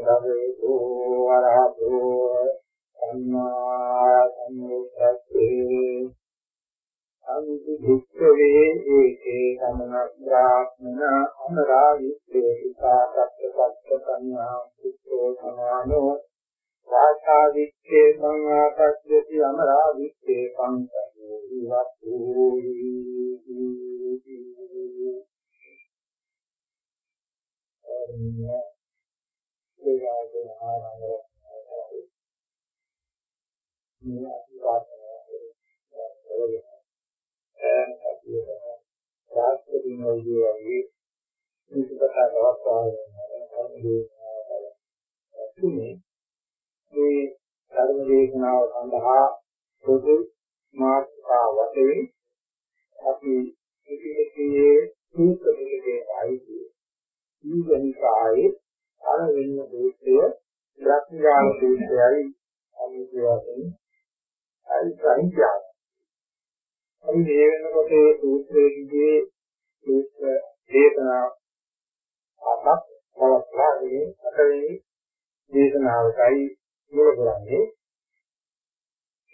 භගවතු වරහතෝ සම්මා සම්බුද්දස්සේ අන්ති භික්ඛවේ ඒකේ සමනක් බ්‍රාහ්මන අමරාවිත්තේ පිටාසත්ත්‍ය සංඥා පුත්තෝ සමානෝ වාසාවිත්තේ සංආපස්සති අමරාවිත්තේ පංචෝ විවත්තු දේවාදන ආරම්භය මේ අතිපාතන වගේ ඈන් අපිට සාස්ත්‍රික නෝදියේ වගේ මේකකට අවස්ථාවක් තුනේ මේ ධර්ම දේශනාව සඳහා පොදු මාතෘකා වශයෙන් අපි ඉතිරියේ සූත්‍ර දෙකේ ආයිති ඊගනිකායේ පළවෙනි දෝෂය බ්‍රහ්මජාල දෝෂයයි අනිත්‍ය වශයෙන් අයි සංඛ්‍යාව. අපි මේ වෙනකොට මේ සූත්‍රයේදී සූත්‍ර දේශනා අටක් පවත්වාගෙන අටවෙනි දේශනාවටයි මුල කරන්නේ.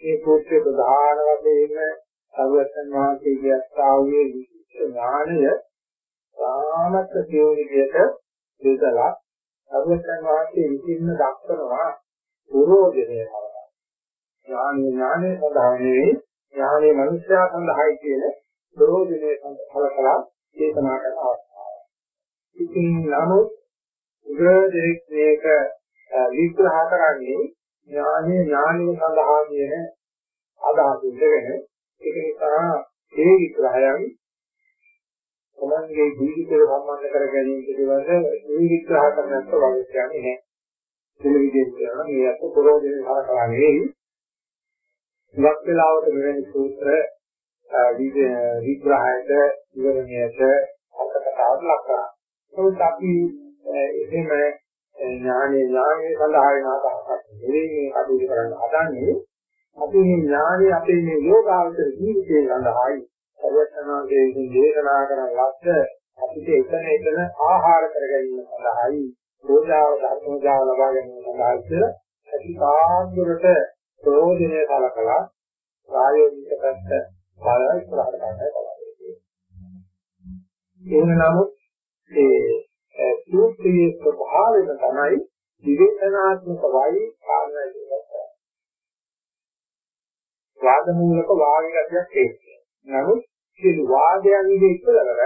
මේ සූත්‍රයේ ප්‍රධාන වශයෙන් සර්වසන් වහන්සේගේ අස්ථාවයේ විශිෂ්ට ඥානය සාමත් කියන විදිහට දෙදලා සර්වසන් වහන්සේ විසින්න දක්වනවා පුරෝධනය කරනවා. ඥානීය ඥානය සඳහා නෙවෙයි ඥානීය මනුෂ්‍යයා සඳහායි කියන පුරෝධනය සඳහා දේශනා කරන අවස්ථාව. ඉතින් නමුත් උගදෙක් මේක විග්‍රහ කරන්නේ ඥානීය ඥානීය සඳහා කියන අදහස ඉඳගෙන ඒක නිසා ඒ විග්‍රහයන් තමන්ගේ ජීවිතය සම්බන්ධ කර ගැනීම පිළිබඳ මේ විග්‍රහ කරන්නත් වගේ කියන්නේ නැහැ. මේ විදිහට කියනවා මේ අත පොරොදේ හරකලා නෙවෙයි. ඉවත් වෙලාවට මෙවැනි සූත්‍ර විග්‍රහයට විවරණයට අර්ථකථාවට ලක් කරා. නමුත් අපි එහෙම ඥානෙ ඥානෙ සඳහා වෙන අදහසක් නෙවෙයි මේ කටයුතු කරන්න හදන්නේ. අපි මේ ඥානෙ අපේ මේ යෝගාවචර ජීවිතය සඳහායි සර්වඥාගේ විසින් දේශනා කරන ලක්ෂ අපිට එතන එතන ආහාර කර ගැනීම සඳහායි රෝජාව ධර්මජාව ලබා ගැනීම සඳහායි කියලා ඇති කාන්දුරට ප්‍රයෝජනය කලකලා ප්‍රායෝගික පැත්ත බලලා ඉස්සරහට ගන්නයි බලන්නේ. එහෙම නමුත් ඒ සූත්‍රයේ ස්වභාවය තමයි විවේචනාත්මක වයි කාරණා දෙකක්. වාදමූලක වාග්යයක් තියෙනවා. නමුත් සියලු වාදයන්ගේ ඉස්සරවර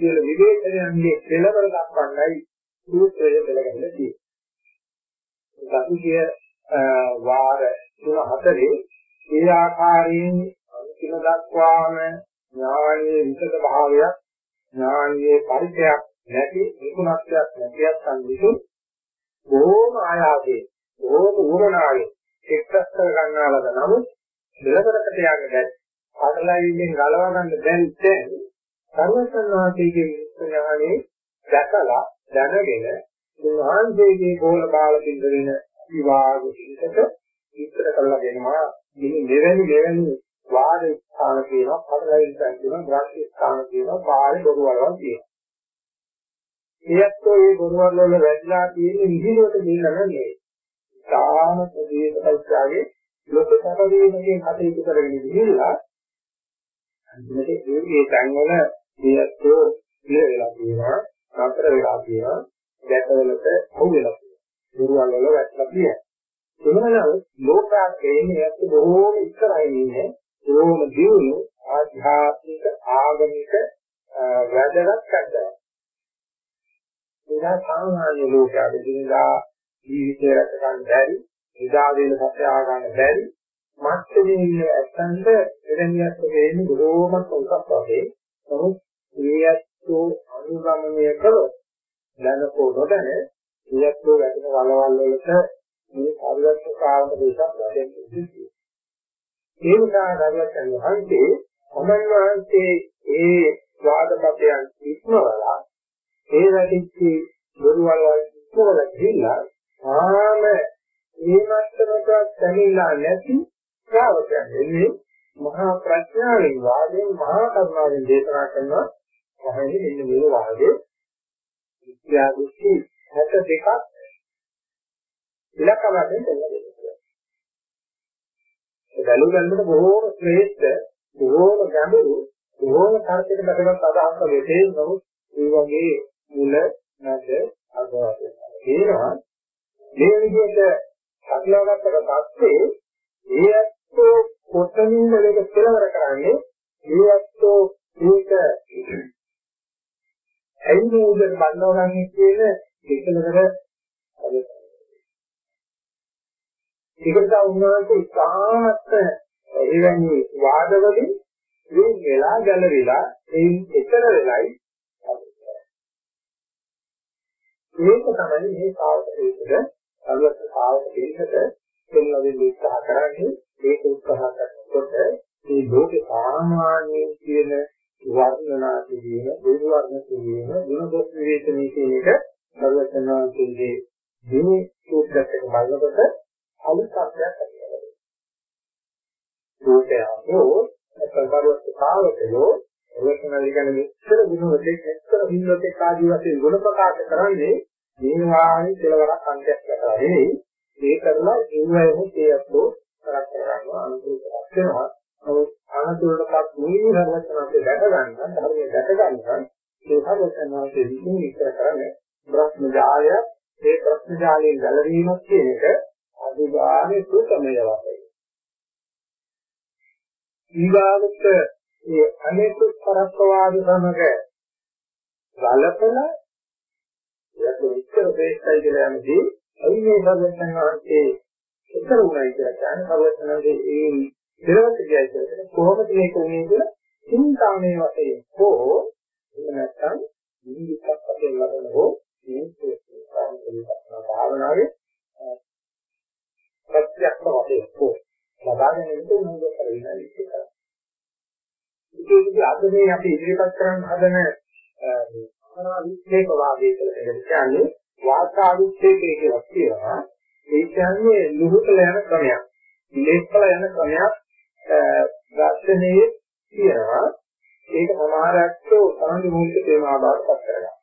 සියලු විවේචනයන්ගේ කෙලවර දක්වන්නයි සූත්‍රය දෙලගන්න තියෙන්නේ. සතිය වාර තුන හතරේ ඒ ආකාරයෙන් අන්තිම දක්වාම ඥානීය විසද භාවයක් ඥානීය පරිචයක් නැති නිකුණත්වයක් නැතිවත් සම්විසු බොහෝම ආයාසයෙන් බොහෝම උවමනාවෙන් එක්සස් කර ගන්නා ලද නමුත් දෙලවරකට යන්න බැහැ අඩලයියෙන් ගලව ගන්න බැරි තැන් සර්වසන්නාසීගේ ඥානේ දැකලා දැනගෙන උන්වහන්සේගේ කෝල බාල පිළිද වෙන විවාහ පිළිසක විස්තර කරලා දෙනවා. මේ මෙවැනි මෙවැනි වාද ස්ථාන කියනවා අඩලයින් තැන් කියනවා ග්‍රාහ්‍ය ස්ථාන කියනවා බාහිර බොරුවලවන් කියනවා ඒත්ෝ මේ බොරුවල් වල වැදලා තියෙන විදිහට දෙන්න නෙමෙයි. සාම ප්‍රදේශකල්ලාගේ ලෝක සැපදීමකින් කටයුතු කරගෙන ගිහිල්ලා අන්තිමට මේ තැන්වල මේත්ෝ ඉර වෙලා තියෙනවා නතර වෙලා තියෙනවා දැකවලට අවු වෙලා තියෙනවා. දුරවල් වල වැටලා තියෙනවා. එහෙමනම් ලෝකාර්ථයේ මේත් බොහෝම ඉස්සරහින් ඉන්නේ බොහෝම දියුණු ආධ්‍යාත්මික ආගමික වැදගත් කරදරයක් ඒලා සාමාන්‍ය ලෝකයේ දිනදා ජීවිතය රැක ගන්න බැරි එදා වෙන සත්‍ය ආ ගන්න බැරි මත්කේ ඉන්න ඇත්තන්ට එදෙනියක් වෙන්නේ බොහෝමත් උසස් වගේ නමුත් ඊයත්තු අනුගමනය කරොත් දැනකෝ නොදැන ඊයත්තු වැඩින වලවල් වලට මේ පරිවර්තන කාලක දේශක් ලැබෙන්නේ ඒ නිසා දරුවන් වහන්සේ සමන් වහන්සේ ඒ වාදපතයන් ඉක්මවලා ඒ වැඩිච්ච දොරවල් ඉක්මවලා ගිහිල්ලා ආම මේ මට්ටමට දැනෙලා නැති ශ්‍රාවකයන් එන්නේ මහා ප්‍රඥාවෙන් වාදයෙන් මහා කරුණාවෙන් දේශනා කරනවා වහන්නේ මෙන්න මේ වාදයේ විද්‍යා දෘෂ්ටි 62ක් ඉලක්ක වශයෙන් දෙන්නවා. ඒ බැලු බැලමට බොහෝම ශ්‍රේෂ්ඨ, බොහෝම ගැඹුරු, බොහෝම තර්කයක බැසගත් අදහස් වගේ නමුත් ඒ වගේ මුල නැද අගවත වෙනවා. මේ විදිහට සකලවගත්තට පස්සේ ඒ ඇත්තෝ කොතනින්ද මේක කෙලවර කරන්නේ? ඒ ඇත්තෝ මේක ඇයි මේ උදේට බannව ගන්න කියන එකලවර ඒකට උන්වහන්සේ ඉතාමත් එවැනි වාදවලින් මේ වෙලා ගැලවිලා එයින් එතර වෙලයි මේක තමයි මේ සාවක දෙයකට අලුත් සාවක දෙයකට දෙන්නවෙන් උත්සාහ කරන්නේ ඒක උත්සාහ කරනකොට මේ ලෝකේ සාමාන්‍යයෙන් කියන වර්ණනා කිරීම, දේව වර්ණ කිරීම, ගුණ දොස් විවේචනය කියන එක සර්වඥාන්සේගේ මේ සූත්‍රයක් බලනකොට අලුත් අර්ථයක් ඇතිවෙනවා. ලෝකයෝ සංකාරවත් සාවකයෝ එවසනලි කියන්නේ මෙච්චර ගුණවතෙක් මෙච්චර හිඳවතෙක් ආදී වශයෙන් ගුණ ප්‍රකාශ කරන්නේ මේ වාහනේ කෙලවරක් අන්තයක් කරලා නෙවෙයි ඒ කරලා ඉන්නවෙම ඒකෝ කරක් කරගන්නවා අනුකූලතාවක් වෙනවා නමුත් අනතුරටපත් මේ හරවත්නාසේ දැක ගන්න ධර්මයේ දැක ගන්න ඒ හරවත්නාසේ විසින් විස්තර කරන්නේ බ්‍රහ්ම ජාලය ඒ බ්‍රහ්ම ජාලයෙන් ගැලවීමක් කියන එක අදුගාමී සුතමය වශයෙන් ඊගාවට මේ අනෙකුත් පරස්පවාද සමග ගලපලා ඒක විස්තර දෙයක්යි කියලා යන්නේ ඇයි මේ සර්වඥ වහන්සේ උත්තර උනායි කියලා කියන්නේ සර්වඥන්ගේ ඒ දෙලොවට කියයි කියලා කොහොමද මේක උනේ කියලා චින්තාමේ වශයෙන් හෝ එහෙම නැත්නම් නිමිත්තක් වශයෙන් ලබන හෝ මේ භාවනාවේ ප්‍රත්‍යක්ෂ වශයෙන් හෝ ලබාගෙන ඉන්න උනන්දු කරගෙන ඉන්න ඒකේදී අද මේ අපි ඉදිරිපත් කරන්න හදන අනාවිච්ඡේක වාදය කියලා කියන්නේ වාචාවිච්ඡේකය කියලා කියනවා. ඒ කියන්නේ ලුහුතල යන ක්‍රමයක්. ලේඛල යන ක්‍රමයක් දර්ශනයේ කියනවා. ඒක සමහරක්කෝ තමයි මූලික තේමාව බවට පත් කරගන්නවා.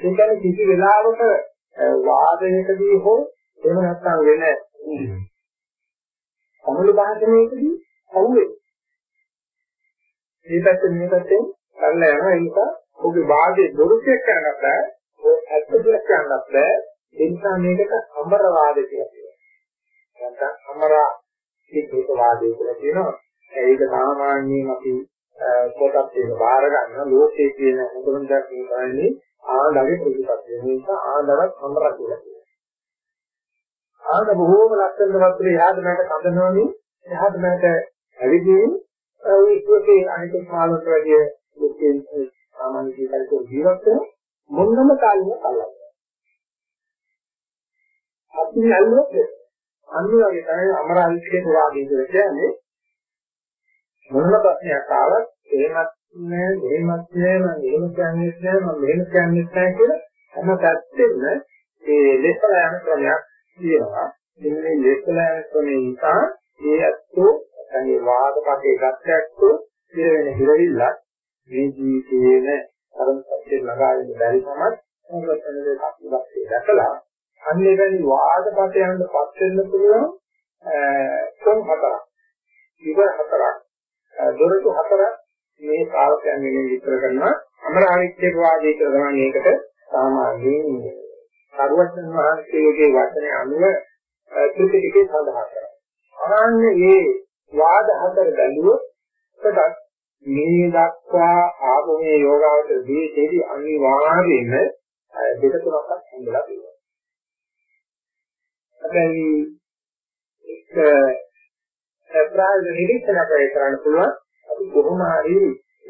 ඒ කියන්නේ කිසි වෙලාවක වාදයකදී හෝ එහෙම නැත්නම් වෙන සමුළු භාෂණයකදී අහුවේ මේ පැත්තෙන් මේ පැත්තෙන් කරලා යනවා ඒ නිසා ඔබේ වාදයේ දොරුකයක් කරන්නත් බෑ ඔය ඇත්ත කියලා කියන්නත් බෑ ඒ නිසා මේකට අමර වාදය කියලා කියනවා නැත්නම් අමරා සිද්ධේක වාදය කියලා කියනවා ඒක සාමාන්‍යයෙන් අපි කොටස් දෙක බාර ගන්න ලෝකයේ කියන හොඳම දේ කියන්නේ ආණ්ඩගේ ප්‍රතිපත්තිය. ඒ නිසා ආණ්ඩවත් අමර කියලා කියනවා. ආණ්ඩ බොහෝම ලක්ෂණ වත්‍රේ එහාට මට කඳනවනේ එහාට මට ඇවිදින් ඒ ඉස්කෝලේ අනිත් කාලවලට වැඩිය ලෝකයේ සාමාන්‍ය ජීවිතයක ජීවත් වෙන මොනම කාලෙක අල්ලන්න. අපි ඇල්ලුවොත් අනිවාර්යයෙන් තමයි අමරාවිච්ගේ පුරාදී කියලා කියන්නේ. මොනම ප්‍රශ්නයක් ආවත් එහෙමත් නෑ එහෙමත් නෑ මම එහෙම කියන්නේ නෑ මම මෙහෙම කියන්නේ නෑ කියලා හැම පැත්තෙම මේ ලෙස්සලා යන ක්‍රමයක් තියෙනවා. මේ ලෙස්සලා යන ක්‍රමේ නිසා ඒ අත්ෝ නැත්නම් වාදපතේ ගත්තැක්ක ඉර වෙන හිරවිල්ලක් මේ ජීවිතේන තරමට ළඟා වෙන්න බැරි සමත් මොකක්ද අපිවත් දැකලා අන්නේ වැනි වාදපතයන්ට පත් වෙන්න පුළුවන් කොන් හතරක් ඉවර හතරක් දොරටු හතරක් මේ ශ්‍රාවකයන් වෙනින් විතර කරනවා අමරාවිච්ඡේක වාදයේ කියලා තමයි මේකට සාමාන්‍යයෙන් සරුවචන වහන්සේගේ වචනේ අනුව ත්‍රිපිටකේ සඳහන් කරනවා. අනන්නේ මේ වාද හතර බැලුවොත් කොටස් මේ දක්වා ආපු මේ යෝගාවචර දීතේදී අනිවාර්යයෙන්ම දෙක තුනක් හම්බලා තියෙනවා. හැබැයි එක ප්‍රායෝගික නිරීක්ෂණ කරන්න පුළුවන් අපි කොහොම හරි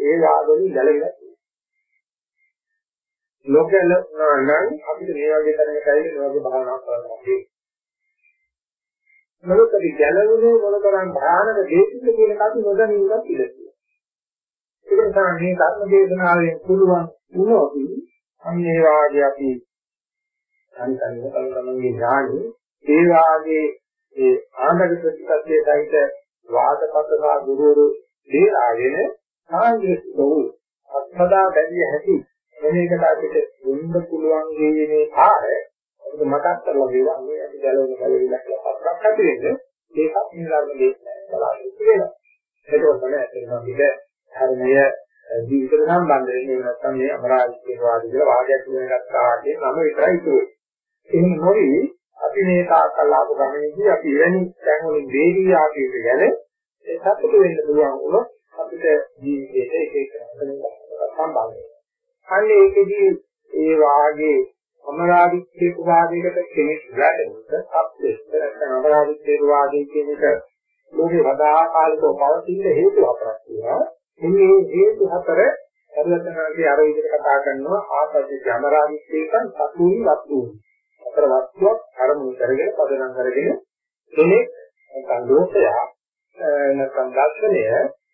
ඒ වාදවලින් ගැලවිලා තියෙනවා. ලෝකෙල නම් අපිට මේ වගේ තරමකට ඇවිල්ලා මේ වගේ භාවනා කරනවා. මොකද ගැලවුනේ මොනතරම් භයානක දෙයක්ද කියන එක අපි නොදැනීමක් ඉලක්කය. ඒක නිසා මේ ධර්ම දේශනාවෙන් පුළුවන් වුණොත් අන්න ඒ වාගේ අපි අනිතනිය කලකමගේ ඥානෙ ඒ වාගේ ඒ ආනන්ද ප්‍රතිපත්තිය සහිත වාදපතවා ගුරුවරු දේලාගෙන සාංගික වූ අත්මදා බැලිය හැකි මේකට අපිට දුන්න පුළුවන් මේ පාර අපිට මතක් කරලා දෙනවා ගැලවෙන ගැලවිලා කියලා පස්සක් ඇති වෙන්නේ ඒකත් මේ ධර්ම දේශනාවෙන් බලාපොරොත්තු වෙනවා. ඒක තමයි ඇත්තටම අපිට ධර්මය ජීවිතට සම්බන්ධ වෙන්නේ නැත්නම් මේ අමරාජිකේ වාදී කියලා වාදයක් වෙනගත්තා කියන නම විතරයි ඉතුරු. එහෙනම් මොරි අපි මේ තාකලාප ගමනේදී අපි එවැනි තැන් වලින් වේදී ආපියක ගැන ඒ සතුට වෙන්න පුළුවන් වුණොත් අපිට ජීවිතේට එක එක සම්බන්ධ වෙනවා. අන්න ඒකෙදී ඒ වාගේ අමරාදිත්‍ය වාදයකට කෙනෙක් වැටෙනකොට අප්‍රේෂ්ඨ නැත්නම් අමරාදිත්‍ය වාදයේ කියන එක ලෝකේ වදා කාලිකව පවතින හේතු හතරක් තියෙනවා. මේ හේතු හතර සර්වඥාන්සේ අර විදිහට කතා කරනවා ආපදිත්‍ය අමරාදිත්‍යයන් සතුයි වස්තුයි. හතර වස්තුවක් අරමුණු කරගෙන පදනම් කරගෙන කෙනෙක් නැත්නම් ලෝකයා නැත්නම් දර්ශනය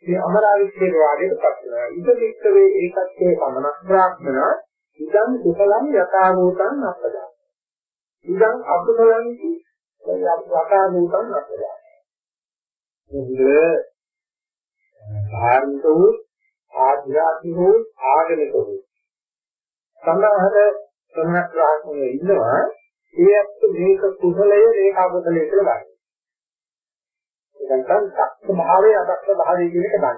මේ අමරාදිත්‍ය වාදයට පත් වෙනවා. ඉදිරික්කවේ ඒකත්වයේ පමණක් බ්‍රාහ්මණ ඉදන් කුසලං යථාභූතං අත්දා. ඉදන් අකුසලං යථාභූතං අත්දා. මුල ධාර්මික වූ ආධ්‍යාත්මික වූ ආගමික වූ සමහර සමහර ප්‍රාඥයෝ ඉන්නවා ඒ ඇත්ත මේක කුසලය මේක අකුසලය කියලා ගන්නවා. ඒ නැත්නම් දක්ෂ භාවයේ අදක්ෂ භාවයේ කියන එක ගන්නවා.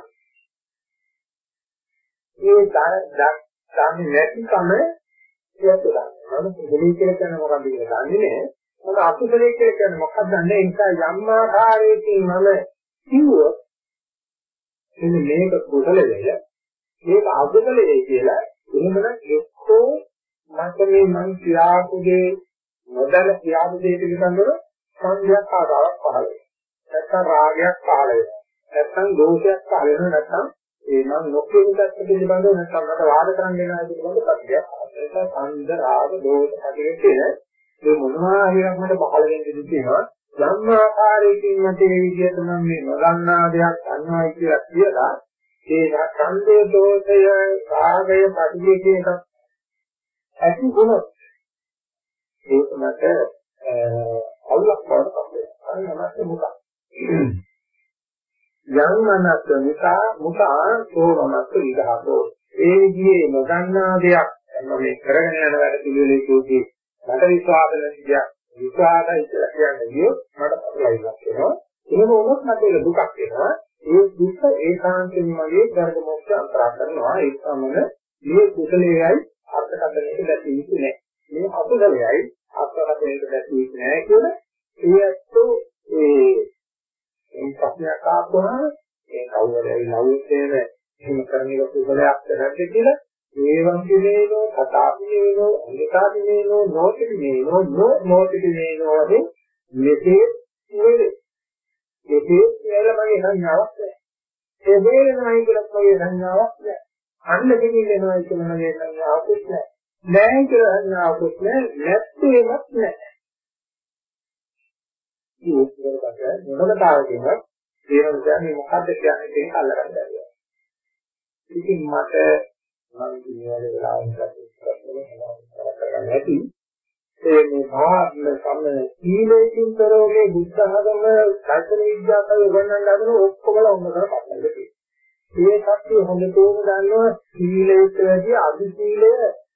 ඒ දන්නේ නැතිකම කියත් ගන්නවා. මම කුසලයේ කියලා කියන්නේ මොකක්ද කියලා දන්නේ නැහැ. මම අකුසලයේ කියලා කියන්නේ මොකක්ද දන්නේ ඒ නිසා යම් ආකාරයකින් මම කිව්වොත් එන්නේ මේක කුසලය මේක අකුසලය කියලා එහෙමනම් එක්කෝ මට මේ මං කියාපුගේ නොදැන කියාපු දෙයක පිළිබඳව සංඥාවක් ආදාවක් පහළ වෙනවා. නැත්තම් රාගයක් පහළ වෙනවා. නැත්තම් දෝෂයක් පහළ වෙනවා. නැත්තම් ඒ නම් නොකියන දෙයක් පිළිබඳව නැත්තම් මට වාද කරන්න වෙනවා පිළිබඳව සත්‍යයක් පහළ වෙනවා. ඒක සංද රාග දෝෂ ඇතිවෙ කියන මේ මොනවා හරියක් මට පහළ වෙන්න ඉඩ තියෙනවා. යම් ආකාරයකින් මට මේ විදිහට මම මේ නොදන්නා දෙයක් අන්නවයි කියලා කියලා ඒ ඡන්දේ දෝෂය රාගය පටිඝය කියන එක ඇති වුණොත් ඒක මට අවුලක් බවට පත් වෙනවා. අන්න මට මුක. යම් මනස නිසා මුකා සෝමනස් විදහාතෝ. ඒ විදිහේ නොදන්නා දෙයක් මම මේ කරගෙන යන වැඩ පිළිවෙලේදී මට විශ්වාස නැති දෙයක් විශ්වාසයි කියලා කියන්නේ ගියොත් මට පටලවිලක් වෙනවා. එහෙම වුණොත් මට ඒක දුකක් වෙනවා. ඒ දුක ඒකාන්තයෙන් මගේ ධර්ම මොක්ෂ අන්තරා කරනවා. ඒ සමන මේ කුසලයේයි අර්ථකථනයක දැකිය යුතු නැහැ. මේ අකුසලයයි අර්ථකථනයක දැකිය යුතු නැහැ කියලා ඒ ඇත්තෝ ඒ මේ ප්‍රශ්නයක් ආවම ඒ කවුරුහරි ලෞකිකව එහෙම කරන එක කුසලයක් නැද්ද කියලා ඒවම් දිනේනෝ කතාපිනේනෝ අනිකාපිනේනෝ නොතිනේනෝ නෝ නොතිනේනෝ වගේ මෙසේ නෙවේ. මෙසේ කියලා මගේ සංඥාවක් නැහැ. ඒ වේලනයි කියලත් මගේ සංඥාවක් නැහැ. අන්න දෙකිනෙනවා කියලා මගේ සංඥාවක් නැහැ. නැහැ කියලා සංඥාවක් නැහැ. නැත්තේවත් නැහැ. ඒක උත්තරකට මොනකතාවකින්වත් තේරුම් ගන්න මේ මොකද්ද කියන්නේ කියන කල්ලගන්න බැහැ. ඉතින් මට මම කියන වෙලාවෙන් කරගන්න ඇති ඒ මේ භාග්න සම සීලයෙන් කරෝගේ බුද්ධ ආගම දර්ශන විද්‍යාවයි උගන්වන්න හදන ඔක්කොම ලොම්ම කරපත්තල තියෙනවා. ඒ කට්ටිය හොඳටම දන්නවා සීලයට වැඩි අදි සීලය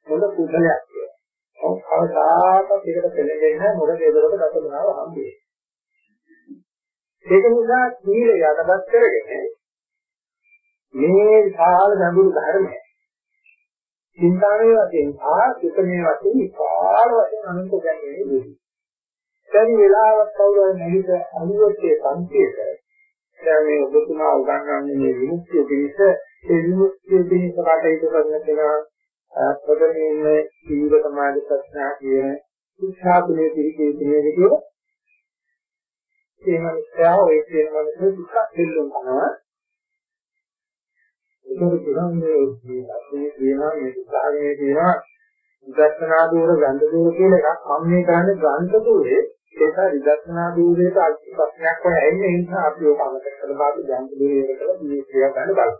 හොඳ කුසලයක් කියලා. ඔව් කවදාකවත් ඒකට පෙළෙන්නේ නැහැ මොකද ඒකට දසමනාව හම්බෙන්නේ. ඒක නිසා සීලය යටපත් කරගෙන මේ විශාල ගැඹුරු ධර්මය චින්තාමේ වශයෙන් ආ සුතමේ වශයෙන් විශාල වශයෙන් අනුන්ට දැනෙන්නේ දෙවි. දැන් වෙලාවක් කවුරුහරි නැහිත අනුවත්තේ සංකේත දැන් මේ ඔබතුමා උගන්වන්නේ මේ විමුක්තිය පිණිස ඒ විමුක්තිය පිණිස කටයුතු කරන කෙනා ප්‍රදමීන්නේ සීල සමාධි ප්‍රඥා කියන උත්සාහුනේ පිළිකේ කියන්නේ කියලා ඒ මනුස්සයා ඔය කියන මනුස්සය දුක්ඛ දෙල්ලුම් කරනවා. ඒක කියන්නේ මේ අපි කියනවා මේ දුක්ඛාගේ කියනවා විදර්ශනා දූර ගන්ධ දූර කියන එකක් මම මේ කරන්නේ ගන්ධ දූරේ ඒක විදර්ශනා දූරේට අල්ප ප්‍රශ්නයක් වගේ ඇන්නේ ඒ නිසා අපි ඔක අමතක කරලා බාපු ගන්ධ දූරේ එකකට මේ ක්‍රියා ගන්න බලමු.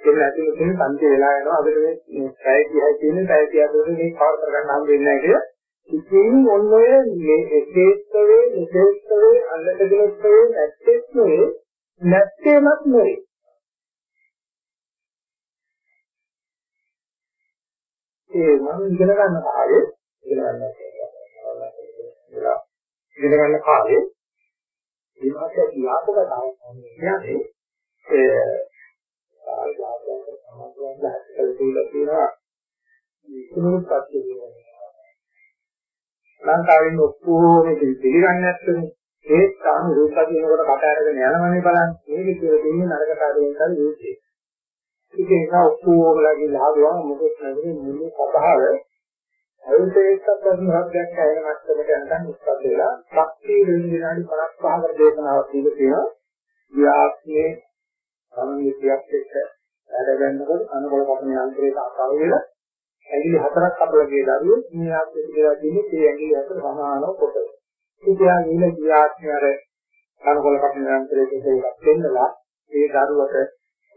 ඒක ඇතුළේ තියෙන සංකේ වෙලා යනවා අපිට මේ පැය 30යි තියෙන පැය 30 අතර මේ කවර කරගන්න හම්බ වෙන්නේ නැහැ කියලා ඉතින් ඔන්න ඔය මේ එකේස්තවේ මෙකේස්තවේ අල්ලකගෙනස්තවේ නැත්තේස්තවේ නැත්තේමත් නෙවෙයි. ඒ මම ඉගෙන ගන්න කාලේ ඉගෙන ගන්න කියලා ඉගෙන ගන්න කාලේ මේ මාසේ කියාපු කතාවක් කියන්නේ ඒ ආයතනයක සමාජයෙන් දැක්කලා තියෙනවා ඉක්මනට පස්සේ කියනවා ලංකාවෙන් ඔක්කොම පිළිගන්නේ නැත්නම් ඒ තාම රූප කියනකොට කට අරගෙන යනවනේ බලන්න. මේක කියලා තියෙන්නේ නරකට අරගෙන තමයි යුද්ධේ ඒක නිසා ඔක්කොමලා ගිහලා ආවා මොකද නැන්නේ මුළු කතාව අයිත එක්කත් ප්‍රශ්න හත්යක් ඇයෙන මට්ටමට යනකම් ඉස්සත් වෙලා ශක්තිය වෙන විනාඩි 55කට දේශනාවක් දීලා තියෙනවා. ව්‍යාප්තියේ සමන්විතියක් එක්ක වැඩ ගන්නකොට අනුබල කපන යන්ත්‍රයට අසාව වෙලා ඇඟිලි හතරක් අපල ගිය දරුවෝ මේ ආත්මෙ කියලා තියෙන්නේ ඒ ඇඟිලි හතර සමානව කොට. ඉතියා ගිහින් ගියාත්මය අර අනුබල කපන යන්ත්‍රයට ඒකක් දෙන්නලා ඒ දරුවට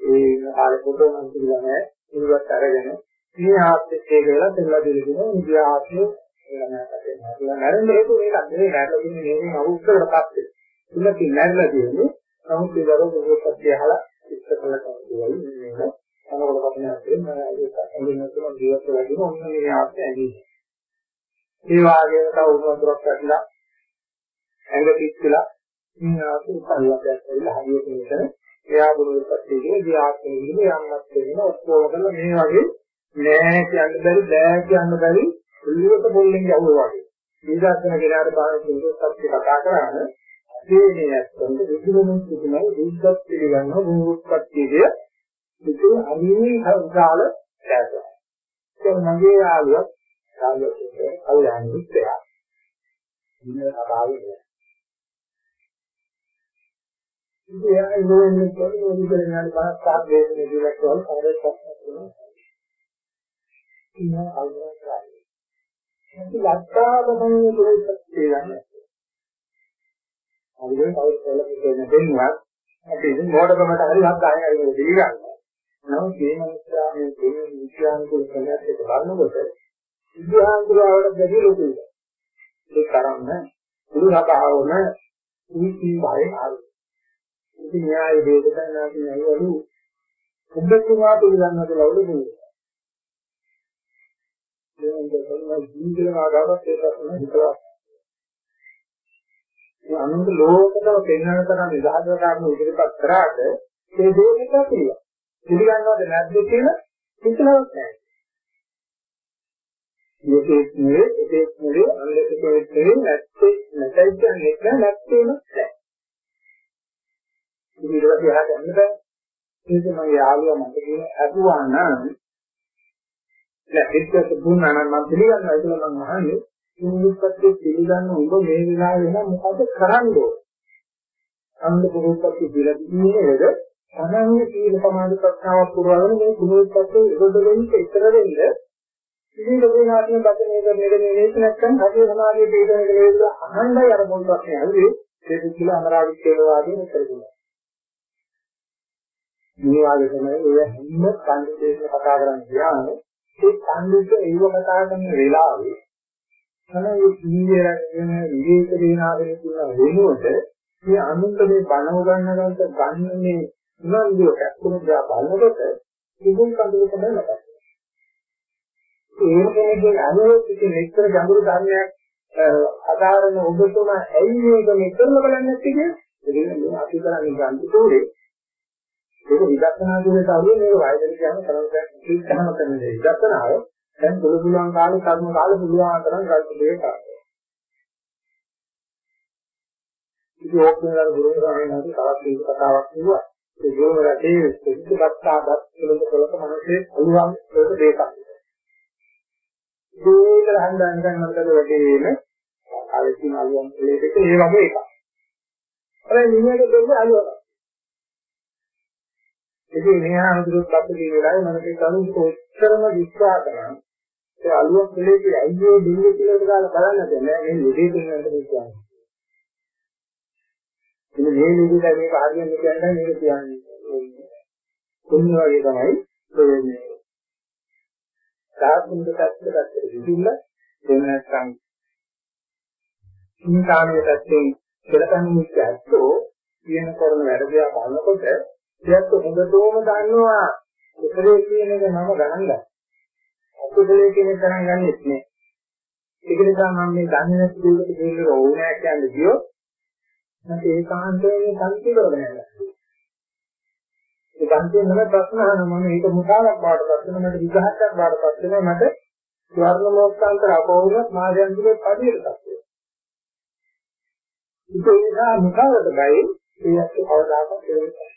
ඒ කාලේ කොට නම් කියලා නෑ ඉරුවත් අරගෙන මේ ආත්මෙත් ඒක වෙලා දෙල්ලා දෙලිනවා ඉන්දියා ආත්මෙ ළමයාට දෙන්නවා. නැරෙන්න හේතු මේකක් නෙවෙයි නැරලා තින්නේ මේකෙන් අවුස්සකට පස්සේ. ඉන්නකින් නැරලා තියෙන්නේ නමුත් ඒ දරුවෝ දුරපත් යහලා ඉස්ස කළ කවුරුයි මේක. අනවල කපන අපේ මම ඒක ඇඟින්න තුන ජීවත් වෙලා දින ඔන්න මේ ආත්මය ඇඟිලි. ඒ වාගේම තව උණුවතුරක් ඇట్లా ඇඟ පිච්චිලා මේ ආත්මය පරිවර්තනය කරලා හරියට මෙතන එයා දුරපත් කියන්නේ ඒ ආත්මෙ ඉන්නේ යන්නත් වෙන ඔක්කොම කරලා මේ වගේ නෑ කියන්න බැරි බෑ කියන්න බැරි එළියට පොල්ලෙන් යවුවා වගේ. දීදාසන කෙනාට බාහිර සිංහස්සත් කතා කරාම අපේ මේ ඇත්තන්ට විදුලුන් සිදුනයි විද්වත් පිළිගන්න භූත්පත්තියේ ඉතින් අනිමේ කවදාල දැක්කා. ඒක මගේ යාළුවා යාළුවෙක් කල්යාණ මිත්‍රයා. ඉන්නේ කතාවේ ඉතින් එයා ඉන්නේ කොහොමද විදුලෙන් යන පහක් සාත් දෙන්නේ කියලා කොහොමද කාර්යයක් කරන්නේ. ඉන්න කල්පනා කරන්නේ. අපි ලක්කාවමනේ දෙයක් කියන්නේ. අපි දැන් කවුරුත් කියලා දෙන්නවා. අපි ඉතින් මොඩකමට හරි හත් ආයෙ හරි පිළිගන්නවා. නමුත් මේ මිනිස්යා මේ දෙන්නේ විද්‍යානුකූල ක්‍රමයක් එක බලනකොට විද්‍යානුකූලවට බැරි ලොකුයි. ඒ තරම්ම පුරු සබාවම ඊටි බයෙන් ආවේ. ඉතින් න්යාය වේදනා නැති නෑවලු ඔබතුමා පිළිගන්නවද ලවුලුනේ. මේක තමයි ජීවිතේ ආදාවත් ඒ ප්‍රශ්න හිතලා. ඒ අනුන්ගේ ලෝකතම පෙන්වන තරම් නිදහස කරන ඉදිරිපත් කරාට ඒ දෙයක පිළිගන්න. පිළිගන්නවද නැද්ද කියලා හිතනවත් නැහැ. මේකේ නෙවෙයි ඒකේ නෙවෙයි අල්ලෙක නෙවෙයි නැත්තේ නැතයි කියන්නේ නැත්තේම නැහැ. ඉතින් ඊට පස්සේ එහාට යන්න බෑ. ඒක මගේ යාළුවා මට කියන අදුවා නම් දැන් එක්කත් දුන්නා නම් මම පිළිගන්නවා කියලා මම අහන්නේ මුනිපත්ති පිළිගන්න උඹ මේ වෙලාවේ නම් මොකද කරන්න ඕන? අන්ද පුරුත්පත්ති පිළිගන්නේ නේද? අනන්‍ය සීල සමාධි ප්‍රඥාව පුරවගෙන මේ මුනිපත්ති ඉරොද වෙන්න ඉතර වෙන්න ඉතින් ලෝකනාත්ම බතනේ කරන්නේ මේක නැත්නම් හදේ සමාධියේ පිළිගන්නේ කියලා අහන්නයි අර මොන ප්‍රශ්නේ අහුවේ ඒක කියලා අමරාවිච්ඡේද වාදී උත්තර දුන්නා. මේ වාගේ තමයි ඔය හැම කන්දේශන කතා කරන්නේ කියන්නේ ඒ සංගීත ඒව කතා කරන වෙලාවේ තමයි ජීවිතයෙන් විවේක දේනාගෙන කියන වෙනුවට මේ අනුන්ට මේ බණව ගන්නකට ගන්නනේ උනන්දුවට අකුණ දිහා බලනකොට ඉදුම් කඳුල තමයි ලබන්නේ. ඒ කෙනෙක්ගේ අනුරෝධිත මෙච්චර ගැඹුරු ධර්මයක් අදාරන ඔබතුම ඇයි මේක මෙතන බලන්නේ නැත්තේ කියන්නේ? ඒක අපි කරන්නේ ගන්තුතෝරේ ඒක විදර්ශනා කියනට අනුව මේක වයදෙන කියන කරන්නේ ඉස්සහම කරන දේ. විදර්ශනාව දැන් පුළු පුළුවන් කාලේ කර්ම කාලේ පුළුවන් තරම් කල්ප දෙක කරනවා. ඉතින් ඕක වෙනදාට ගුරු ස්වාමීන් වහන්සේ තවත් දීප කතාවක් කිව්වා. ඒ ගුරු රටේ සිද්ධාත්තාගත වලට කලක මිනිස්සේ අලුවන් ඒක දෙකක්. ඒක හඳන් ගන්නකොට වැඩිම කාලේ තියෙන අලුවන් දෙක ඒ වගේ එකක්. අර නිමයට දෙන්නේ අලුවන්. ඉතින් මෙහා අඳුරක් අපේ වෙලාවේ මනසේ කරුණු කොච්චරම විශ්වාස කරනවා. ඒ අලුවක් පිළිදී අයියෝ දෙන්නේ කියලා දාලා බලන්න බෑ. මේ නිදේ දෙන්නට විශ්වාස. ඉතින් මේ නිදේ මේක හරියන්නේ කියන්නේ මේක කියන්නේ. කොන්න වගේ තමයි ප්‍රයෝජනය. සාධුන්ට පැත්තකට විදුල්ල එහෙම නැත්නම් සිතාමයේ පැත්තෙන් පෙළපන්නේ ඇත්තෝ කියන කරන වැඩ දිහා බලනකොට ඒත් හොඳටම දන්නවා කුසලයේ කියන එක නම ගණන් ගන්න. අකුසලයේ කියන එක ගණන් ගන්නෙත් නෑ. ඒක නිසා මම මේ දන්නේ නැති දෙයකට දෙන්න ඕනෑ කියන්නේ කියොත් මට ඒකාන්තයෙන් සංකීර්ණ කරගෙන යනවා. ඒ සංකීර්ණ නම් ප්‍රශ්න අහනවා මම ඒක මුදාවක් බාටපත් වෙනවා මට විගහයක් බාටපත් වෙනවා මට ස්වර්ණ මොක්ඛාන්තර අපෝරුණත් මායන්තිගේ පදියට තත්ත්වය. ඒක නිසා මුදාවට බයි ඒත් කවදාකවත් ඒක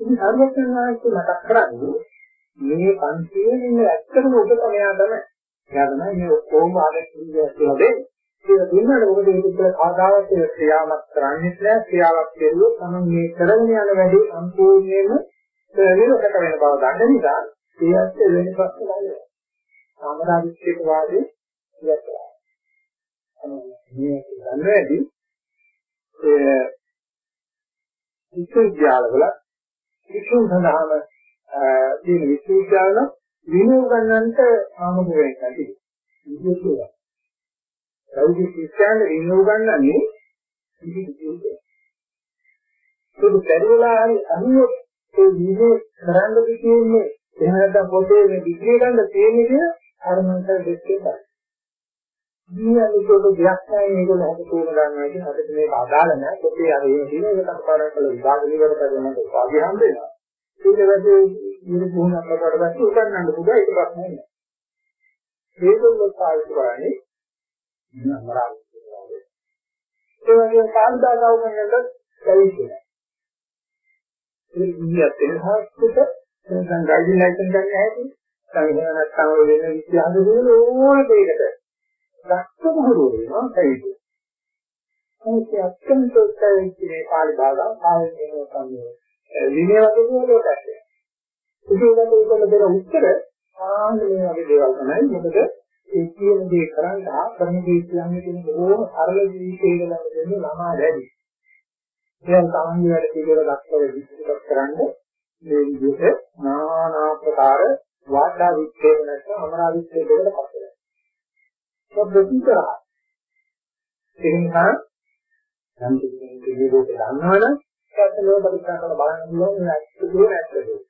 ඉතින් සර්වඥාන්සේ මතක් කරන්නේ මේ පන්තියේ ඉන්න ඇත්තම උපතමයා තමයි. එයා තමයි මේ ඔක්කොම ආදෙත් කියලා දෙන්නේ. ඒක දුන්නාට මොකද මේක කියලා කාදාවත් ක්‍රියාවක් කරන්නේ නැහැ. ක්‍රියාවක් කෙරුවොත් තමයි මේ කරගෙන යන වැඩේ සම්පූර්ණයෙන්ම විරෝධක වෙන බව දන්න නිසා ඒ ඇත්ත වෙන ප්‍රශ්න නැහැ. සාමදාදිත්‍යක වාදී ඉවත්ලා. මේ ගන්නේදී ඒ විශ්වවිද්‍යාලවල විශ්ව සඳහාම තියෙන විශ්වවිද්‍යාල විනෝද ගන්නන්ට ආමෝදයෙන් නැති. විශ්වවිද්‍යාල. සෞදි ක්‍රිස්තියානි විනෝද ගන්නන්නේ විශ්වවිද්‍යාල. ඒක පරිවලා හරි අනියොත් ඒ විනෝද කරන්න දෙන්නේ එහෙම නැත්නම් පොතේ මේ ඩිග්‍රී ගන්න තියෙන්නේ කිය අරමන්ට දෙස්කේ තමයි. දීයන්නේ කොට දෙයක් නැහැ මේගොල්ලෝ හද තෝර ගන්නවා කියන හදට මේක අදාළ නැහැ. පොතේ අර එහෙම තියෙන එක තමයි පාරක් කළ විභාග ඉවර කරගෙන උපාධිය හම්බ වෙනවා. ඊට පස්සේ ඉර පුහුණු අපකට පස්සේ උගන්වන්න පුළුවන් ඒක ප්‍රශ්නේ නෑ. ඒකෙන් පාවිච්චි කරන්නේ නමරාව කියනවා. ඒ වගේම කාන්දාගාව කරනකොට කැවිච්චේ. ඒ ඉන්දියාත් එහාට දැන් ඩ්‍රයිවිං ලයිසන්ස් ගන්න හැටි සංවිධානය නැත්නම් ඔය වෙන විද්‍යාව දුන්න ඕන දෙයකට දක්ෂ පුහුණු වෙනවා කැවිච්චේ. අනිත් අත්‍යන්ත උත්සාහයේ පාලි භාගා පාලනය කරනවා විනය වගේ දේවල් වලට ඒක උදේට උත්තර දෙන උත්තර ආන්නේ වගේ දේවල් තමයි මොකද ඒ කියන දේ කරන්න ආ කරන දේ කියන්නේ කියන බොහොම සරල ජීවිතයක ළඟ දෙන්නේ ළමා වැඩි. ඒයන් තමයි වැඩ පිළිවෙල දක්වලා විස්තර කරන්න මේ විදිහට নানা ආකාර වාචා විච්ඡේද නැත්නම් අමරා විච්ඡේද දෙකට පත් වෙනවා. ඒක දෙකතරයි. ඒ නිසා නම් දෙකේ රූපේ දන්නවනම් පැත්තලෝ පරීක්ෂා කරලා බලන්න ඕනේ නැත්ද නැත්ද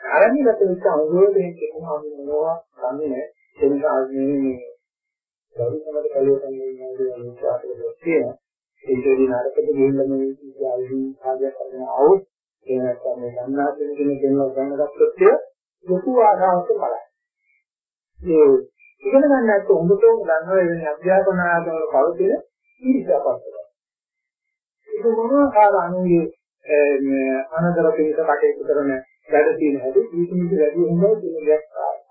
ආරම්භික විච අවබෝධයෙන් කියනවා මොනවා ගන්නේ ඒ නිසා මේ ගෞරවමද කලියටම ඉන්නේ විශ්වාසයක් තියෙන ඒකේදී නරකට ගිහිල්ලා මේ විද්‍යාවෙන් කාර්යය කරන આવොත් ඒ නැත්නම් මේ ගන්නා කෙනෙක් දෙන්නවා ගන්න ගත්තොත් ලොකු ආශාවක් බලයි. ඒ ඉගෙන ගන්න නැත්නම් උඹතෝම ගන්නවා එවැනි අධ්‍යාපන ආයතන වල පවතින ඊර්ෂ්‍යාපත් ඒක මොනවා කාල අනුගේ අනදර පිළිස කටයුතු කරන වැඩ තියෙන හැටි ඊට මිද වැඩි හොඳ දෙයක්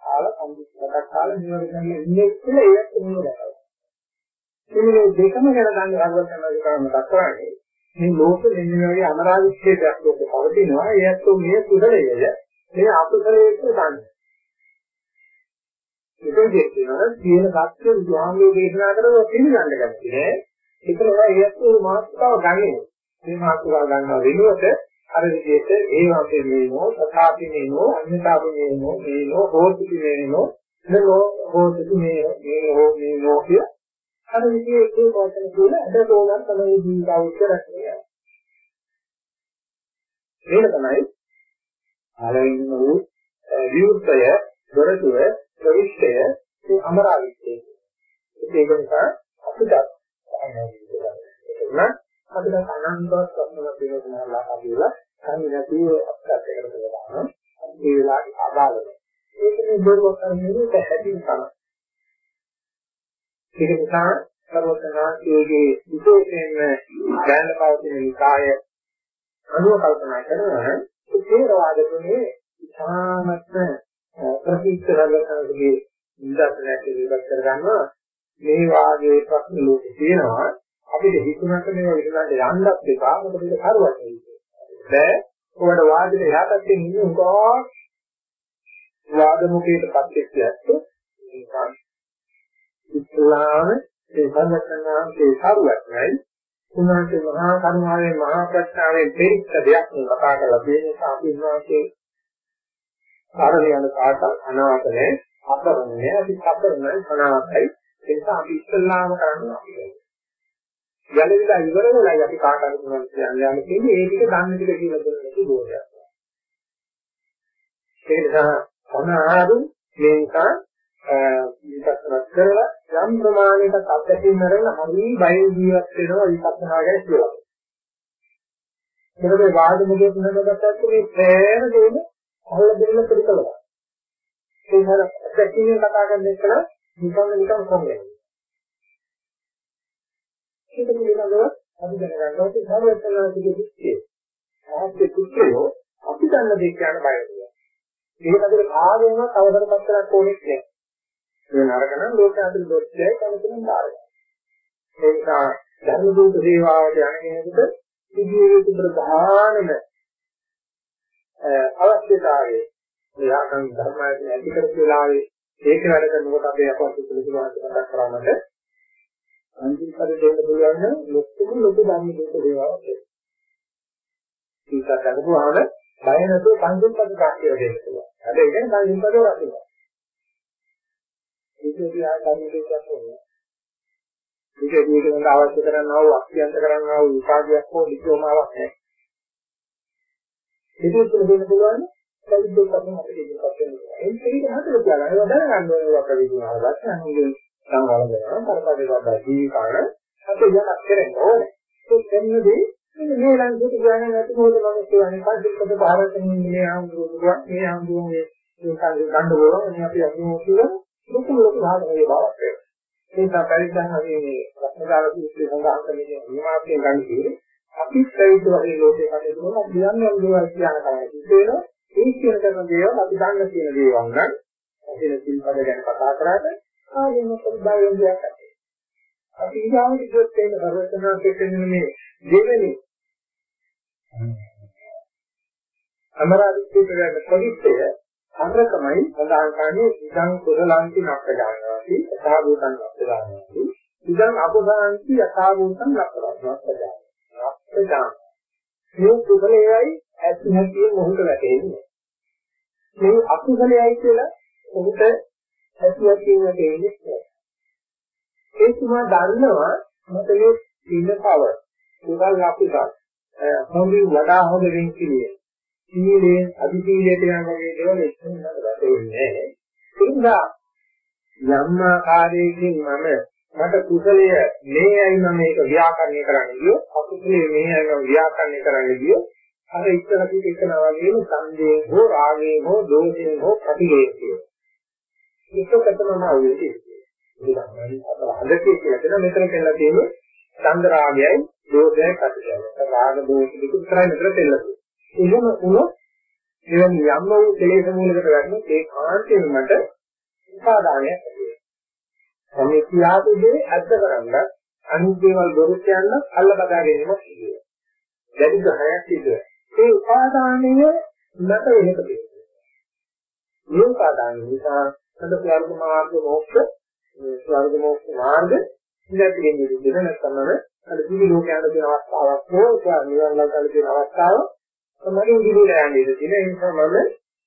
කාල සම්පූර්ණයක් කාල නිවර ගන්න ඉන්නේ කියලා ඒත් නෙවෙයි. මේ දෙකම ගැන ගන්න හදවත තමයි කරන්න දක්වන්නේ. මේ ලෝකෙ මෙන්න මේ වගේ අමරාවිච්ඡේදයක් ලෝකෙ පවතිනවා. ඒත් මේ කුසලයේද මේ අකුසලයේද ගන්න. ඒකෙන් කියනවා කියන සත්‍ය විද්‍යාංගයේ දේශනා කරනවා පිළිගන්න ගැතිනේ. ඒකල ඒත් මාතෘකාව ගන්නේ. මේ මාතෘකාව ගන්නවා වෙනුවට අර විදිහට ඒ වගේ මේනෝ තථාපි මේනෝ අඤ්ඤතාපි මේනෝ මේනෝ හෝති මේනෝ නෝ හෝති මේනෝ මේනෝ මේනෝ කිය අර විදිහේ ඒ වචන තුන අද තෝරන තමයි ජීවිතය කරන්නේ. මේක තමයි ආලයින් වූ විවුර්තය දොරටුව ප්‍රවිෂ්ඨය ඒ අමරාවිත්තේ. ඒක නිසා අපිට නම් අපිට අනන්තවත් ප්‍රශ්නයක් වෙනවා කියලා කන්නේ නැතිව අපිට ඒකට දානවා. ඒ වෙලාවට අදාළව. ඒකනේ බොරුවක් කරන්නේ පැහැදිලි තමයි. ඒක නිසා සර්වඥාන්සේගේ විශේෂයෙන්ම දැන පවතින නිකාය අනුව කල්පනා කරනවා තේරවාද ක්‍රමයේ ඉතාමත්ම ප්‍රතික්ෂේප කරනකගේ නිදර්ශනයක් ඉදිරිපත් කරගන්නවා. මේ වාගේ ප්‍රශ්න ලෝකේ තියෙනවා. අපිට හිතුනට මේවා විසඳන්න යන්නත් එපා. මොකද ඒක කරුවක් නෙවෙයි. බෑ. ඔයාලට වාදෙට එහා පැත්තේ ඉන්න උගා වාද මුකේටපත් වෙච්ච ඇත්ත. නිකන් ඉස්ලාම ඒ සම්මතනාන්සේ කරුවක් නයි. උන්වහන්සේ මහා කරුණාවෙන් මහා ප්‍රඥාවෙන් පෙරිච්ච දෙයක් කතා කරලා තියෙන නිසා අපි උන්වහන්සේ කාරණියන කාට අනාවත නැහැ අපරන්නේ අපි අපරන්නේ අනාවතයි ඒ නිසා අපි ඉස්ලාම කරන්නේ අපි ගැලවිලා ඉවර වෙලා අපි කාට හරි මොනවද කියන්නේ යන්නේ කියන්නේ ඒ ටික ගන්න ටික කියලා දෙන්න කිව්වොත්. ඒ නිසා සමහරු මේ නිසා විපස්සනා කරලා යම් ප්‍රමාණයකට අත්දැකීම් කරගෙන හරි බය ජීවත් වෙනවා විපස්සනා ගැන කියලා. ඒකේ වාද මුදේ තුනකට මේ ප්‍රේම දෙන අහල දෙන්න පිළිකලනවා. ඒ හර අත්දැකීම් කතා කරන එක නිකන් නිකන් කොහොමද? ඒක පිළිබඳව අපි දැනගන්න ඕනේ සර්වඥාන්තිගේ දෘෂ්ටිය. ආත්‍ය පුත්‍රයෝ අපි දන්න දේ කියන බය වෙනවා. ඒක අපිට කාගෙන්වත් අවසරපත් කරන්න ඕනෙත් නැහැ. ඒ නරකනම් ලෝකාතුල දොස්තරයි කවුරුන් බාරයි. ඒ නිසා ධර්ම දූත සේවාවට යන කෙනෙකුට සිදුවේ ප්‍රධානම අවශ්‍යතාවය යාකම් ධර්මයෙන් ඇති කරපු වෙලාවේ ඒක වැඩ කරනකොට අපේ අපවත් පිළිතුරක් මතක් කරගන්නට අන්තිම පද දෙන්න පුළුවන් නම් ලොකුම ලොකු ධර්ම දූත සේවාවක් ඒක. ඒක කරගුවාම බය නැතුව පංචින් පද කාර්යය දෙන්න පුළුවන්. අද ඒක පංචින් පද වශයෙන්. ඒකේදී ආ ධර්ම දෙකක් ඕනේ. ඒකේදී ඒක අවශ්‍ය කරන්නා වූ අක්ෂයන්ත කරන්නා වූ විපාකයක් හෝ ඩිප්ලෝමාවක් නැහැ. ඒක තුළ දෙන්න පුළුවන් සෞද්දෝක කරන අපිට ඉස්සරහට වෙනවා. ඒක පිළිගන්න හදලා කියලා. ඒක දැනගන්න ඕනේ අපේ විදිහට. දැක්කම සංවර වෙනවා. කරපදේ වඩා ජීවිකාර අපේ යමක් කරන්න ඕනේ. ඒ දෙන්නදී මේ ලංකේට කියන්නේ නැති මොකද මම කියන්නේ පස්සිකද භාරතෙන් මේ ආන්දෝලන මේ ආන්දෝලන මේ සංකල්ප ගන්න ඕන මේ අපි අනුමත කියලා ලොකු ලොකු භාගයේ බවක් වෙනවා. ඒ නිසා පරිසං හරි මේ රත්නදාල සූත්‍රය සඳහන් කරන්නේ නිමාර්ථයෙන් ගන්න කිව්වේ අපි ප්‍රයුක්ත වගේ ලෝකේ කටයුතු කරන කියන්නේ දේවල් කියන කරන්නේ සිද්ධ ඒ කියන කරන දේවල් අපි දන්න කියන දේවල් නම් අපේ සිල්පද ගැන කතා කරාට ආයෙත් මොකද බයෙන් දෙයක් නැහැ. අපි ඊගාවට කිව්වොත් එහෙම සර්වඥාන්සේ කියන්නේ මේ දෙවෙනි අමරාදිත්‍ය කියන පොදිස්සේ අංගකමයි සඳහන් කරන්නේ ඉදං කුසලන්ති නක්කජානවාති යථාභූතං නක්කජානවාති ඉදං අකුසලන්ති යථාභූතං නක්කජානවාති නක්කජාන මේ කුසලයයි ඇති නැතිව මොහොත වැටෙන්නේ. මේ අකුසලයයි කියලා ඔහුට ඇති නැතිව වැටෙන්නේ ඒ තුමා දන්නවා මට මේ ඉන්න පව. කුසල අකුසල හොඳින් වඩා හොඳ වෙන් කිලිය සීලයෙන් අධිශීලයට යන වගේ දේවල් එක්කම වැටෙන්නේ නැහැ. ඒ නිසා යම් ආකාරයකින් මම මට කුසලය මේයි මම මේක ව්‍යාකරණය කරන්න ගියෝ අකුසලයේ මේයි මම ව්‍යාකරණය කරන්න ගියෝ අර ඉස්සර පිට එකනා වගේම සංදේය හෝ රාගයේ හෝ දෝෂයේ හෝ ප්‍රතිලේඛ කියන. ඒකකටම ආවෙන්නේ. ඒක තමයි අපර හදකේ කියලා කියන මෙතන කියලා තියෙන්නේ චන්ද රාගයයි දෝෂයයි ප්‍රතිලේඛ. රාග දෝෂ දෙක විතරයි මෙතන තෙල්ලන්නේ. එහෙම වුණොත් එවැනි යම් වූ කෙලෙස් මූලකට වැටුණොත් ඒ කාන්තේම මට උපාදානයක් ඇති වෙනවා. මේ කියාපු දේ අද්ද කරන්න අනිත් දේවල් බොරු කියන්න අල්ල බදා ගැනීම සිදුවේ. දැඩි ගහයක් සිදුවේ. ඒ උපාදානය නැත වෙනක තියෙනවා. මේ උපාදාන නිසා සඳ ස්වර්ග මාර්ග මොක්ෂ ස්වර්ග මොක්ෂ මාර්ග ඉඳලා තියෙන නැත්නම් අර දිවි ලෝකයට තියෙන අවස්ථාවක් හෝ නිවන් ළඟට තියෙන අවස්ථාවක් මගේ ඉදිරියට යන්නේ ඉඳී තියෙන ඒ නිසා මම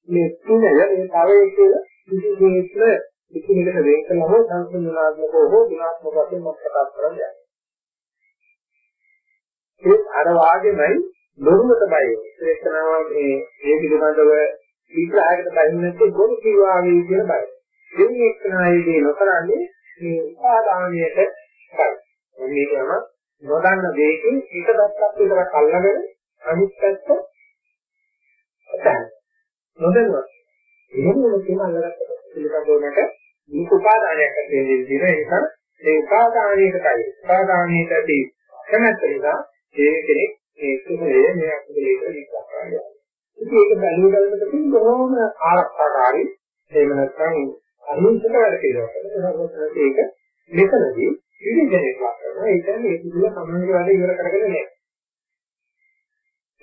මේ තුනය මේ තවයේ කියලා විශේෂයෙන්ම එකිනෙකට වෙන් කළම සංසන්දනාත්මකව හෝ ගුණාත්මක වශයෙන් මම කතා කරන්නේ. ඒ අර වාගේමයි බොරුවට බය ශ්‍රේෂ්ඨනාව මේ මේ පිළිබඳව විග්‍රහයකට බයින්නේ නැත්නම් බොරු කිවාගේ කියන බය. දෙන්නේ එක්කනායේදී නොකරන්නේ මේ උපාදානයට බය. මේකම නොදන්න දෙයකින් එක දත්තක් විතරක් අල්ලගෙන අනිත් පැත්ත නොදන්නවා. එහෙම කියන අල්ලගත්ත පිළිබඳවකට මේක උපාදානයක් ඇති වෙන විදිහ ඒක ඒ උපාදානයකටයි උපාදානයට ඇති කැමැත්ත නිසා ඒ කෙනෙක් ඒ කුසලයේ මේ අකුසලයට විස්තර කරනවා. ඉතින් ඒක බැලුව බලනකොට තියෙන බොහොම ආරක්ෂාකාරී එහෙම නැත්නම් අහිංසක වැඩ පිළිවෙලක්. ඒක මෙතනදී විවිධ දෙයක් කරනවා. ඒ කියන්නේ ඒ කිසිම සම්මත වැඩ ඉවර කරගෙන නැහැ.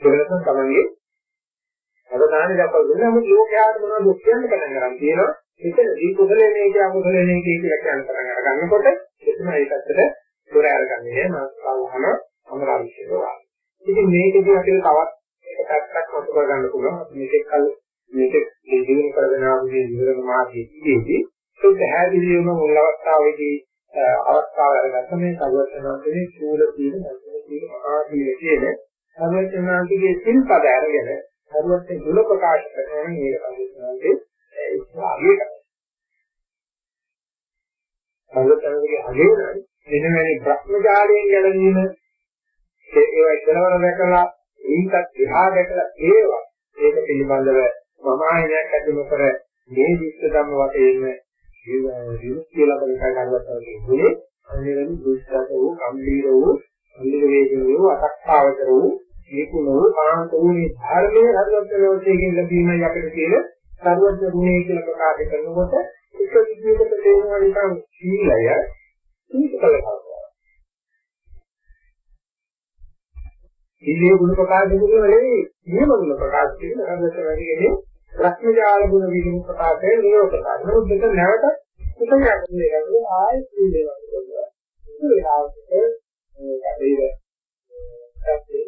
ඒක නැත්නම් තමයි අවධානය දක්වලා දුන්නා මොකද ලෝකයාට මොනවද දුක් කියන්න පටන් ගන්න තියෙනවා එතන දී කුසලයේ මේක අකුසලයේ මේක කියලා කියන්න පටන් අර ගන්නකොට එතන ඒකත්තට දොර අරගන්නේ මාස්තාවහම අමරාවිශ්වවා ඉතින් මේකදී අපිට තවත් එක පැත්තක් මතු කර ගන්න පුළුවන්. අපි මේකෙක් කල් මේක දිනු කරගෙන ආපු විවරණ මාර්ගයේදී ඒක හැදිලිවම මුල් අවස්ථාවේදී අවස්ථාව අරගත්ත මේ සර්වඥාන්තයේ චූල සීල මන්ත්‍රයේ සීල මහා සීල කියන සර්වඥාන්තයේ සිල්පද අරගෙන හරුවත් දුල ප්‍රකාශ කරනවා මේක පරිස්සමන්නේ ඉස්ලාමයේ සංගතනගේ අගේනයි එන වැනි භ්‍රමජාලයෙන් ගැලවීම ඒවා ඉතරවර දැකලා ඊටත් එහා දැකලා ඒවා ඒක පිළිබඳව මම ආයනයක් ඇති නොකර මේ විශ්ව ධම්ම වශයෙන් විමුක්තිය ලබන එකයි ගන්නවත් කියන්නේ අනිවාර්යයෙන් දුෂ්කර වූ කම්බීර වූ අනිල වේගන වූ අසක්තාවතර වූ ඒකුණ වූ ආන්ත වූ මේ ධර්මයේ හදවතලෝසයෙන් ලැබීමයි අපිට තියෙන සර්වඥ ගුණය කියලා ප්‍රකාශ කරනකොට එක විදිහකට තේරෙනවා නිකන් සීලය සීතල කරනවා. සීලේ ගුණ ප්‍රකාශ දෙකම නෙවෙයි නියම ගුණ ප්‍රකාශ කියන හදවත වැඩිගෙන ප්‍රඥාජාල ගුණ විදිහට ප්‍රකාශය නියම ප්‍රකාශ. නමුත් දෙක නැවත කුසලයක් දෙන්නේ ආයෙත් සීලේ වගේ කරනවා. ඒ වෙලාවට ඒ කඩේට ඇත්තේ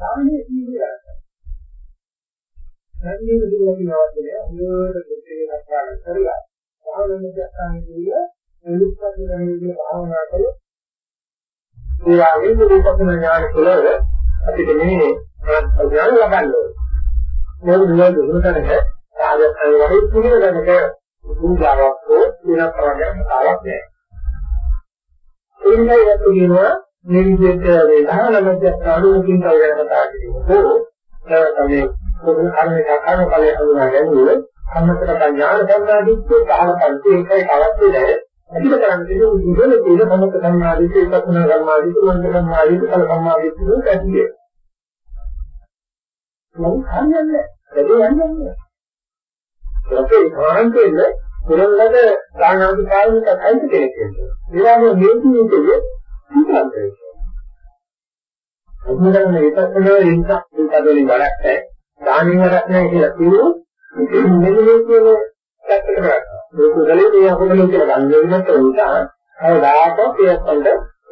ආගමක දෙවියන්ට සාමාන්‍ය සීලය සංජීව දිනවලදී අවුලට දෙකේ රක්ෂා කරලා සාමාන්‍ය දස්සාන කියලා නිරුක්ත කරන විදිහ භාවනා කළොත් ඒ වගේම රූපකන ඥාන තුළ අපිට මේ ඥාන ලබන්න ඕනේ. මොකද මේ දුරතනක ආයතන වලින් පිළිවෙලකට පූජාවක් හෝ වෙන ප්‍රමාණයක් තාවක් නැහැ. ඒ නිසා ඒක කියනවා මේ විදිහට මේ ධර්ම මධ්‍යස්ථානෝකින් කියන කතා කියනවා. තමයි පොදු කර්මයක කර්ම ඵලයේ හඳුනා ගැනීම සම්මතක ඥාන සම්මාදිට්ඨිය කාල පරිච්ඡේදයයි කවස්සේ අපිට කරන්න තියෙන විදුල තියෙන සම්මත සම්මාදිට්ඨිය එකතුන සම්මාදිට්ඨිය මන්ද සම්මාදිට්ඨිය කල සම්මාදිට්ඨිය කැටිය. මම හරියන්නේ වැඩේ යන්නේ. ඒකේ කාන්තෙන්න පුරල්ලද ගානාදි කාලෙක අයිති කෙනෙක් වෙනවා. ඒ වගේ මේ ජීවිතයේ සිතාන්තය. අමුදරන ඒකකන ඉන්සක් ඒකදලි වරක් නැහැ. දානින් වරක් නැහැ කියලා කිව්වොත් මෙන්න මේ කියන පැත්තට කරා. මේ කුසලයේ මේ අකුසලයේ කියලා ගන්න වෙනත් නිසා අවදාක පියස්සන්ට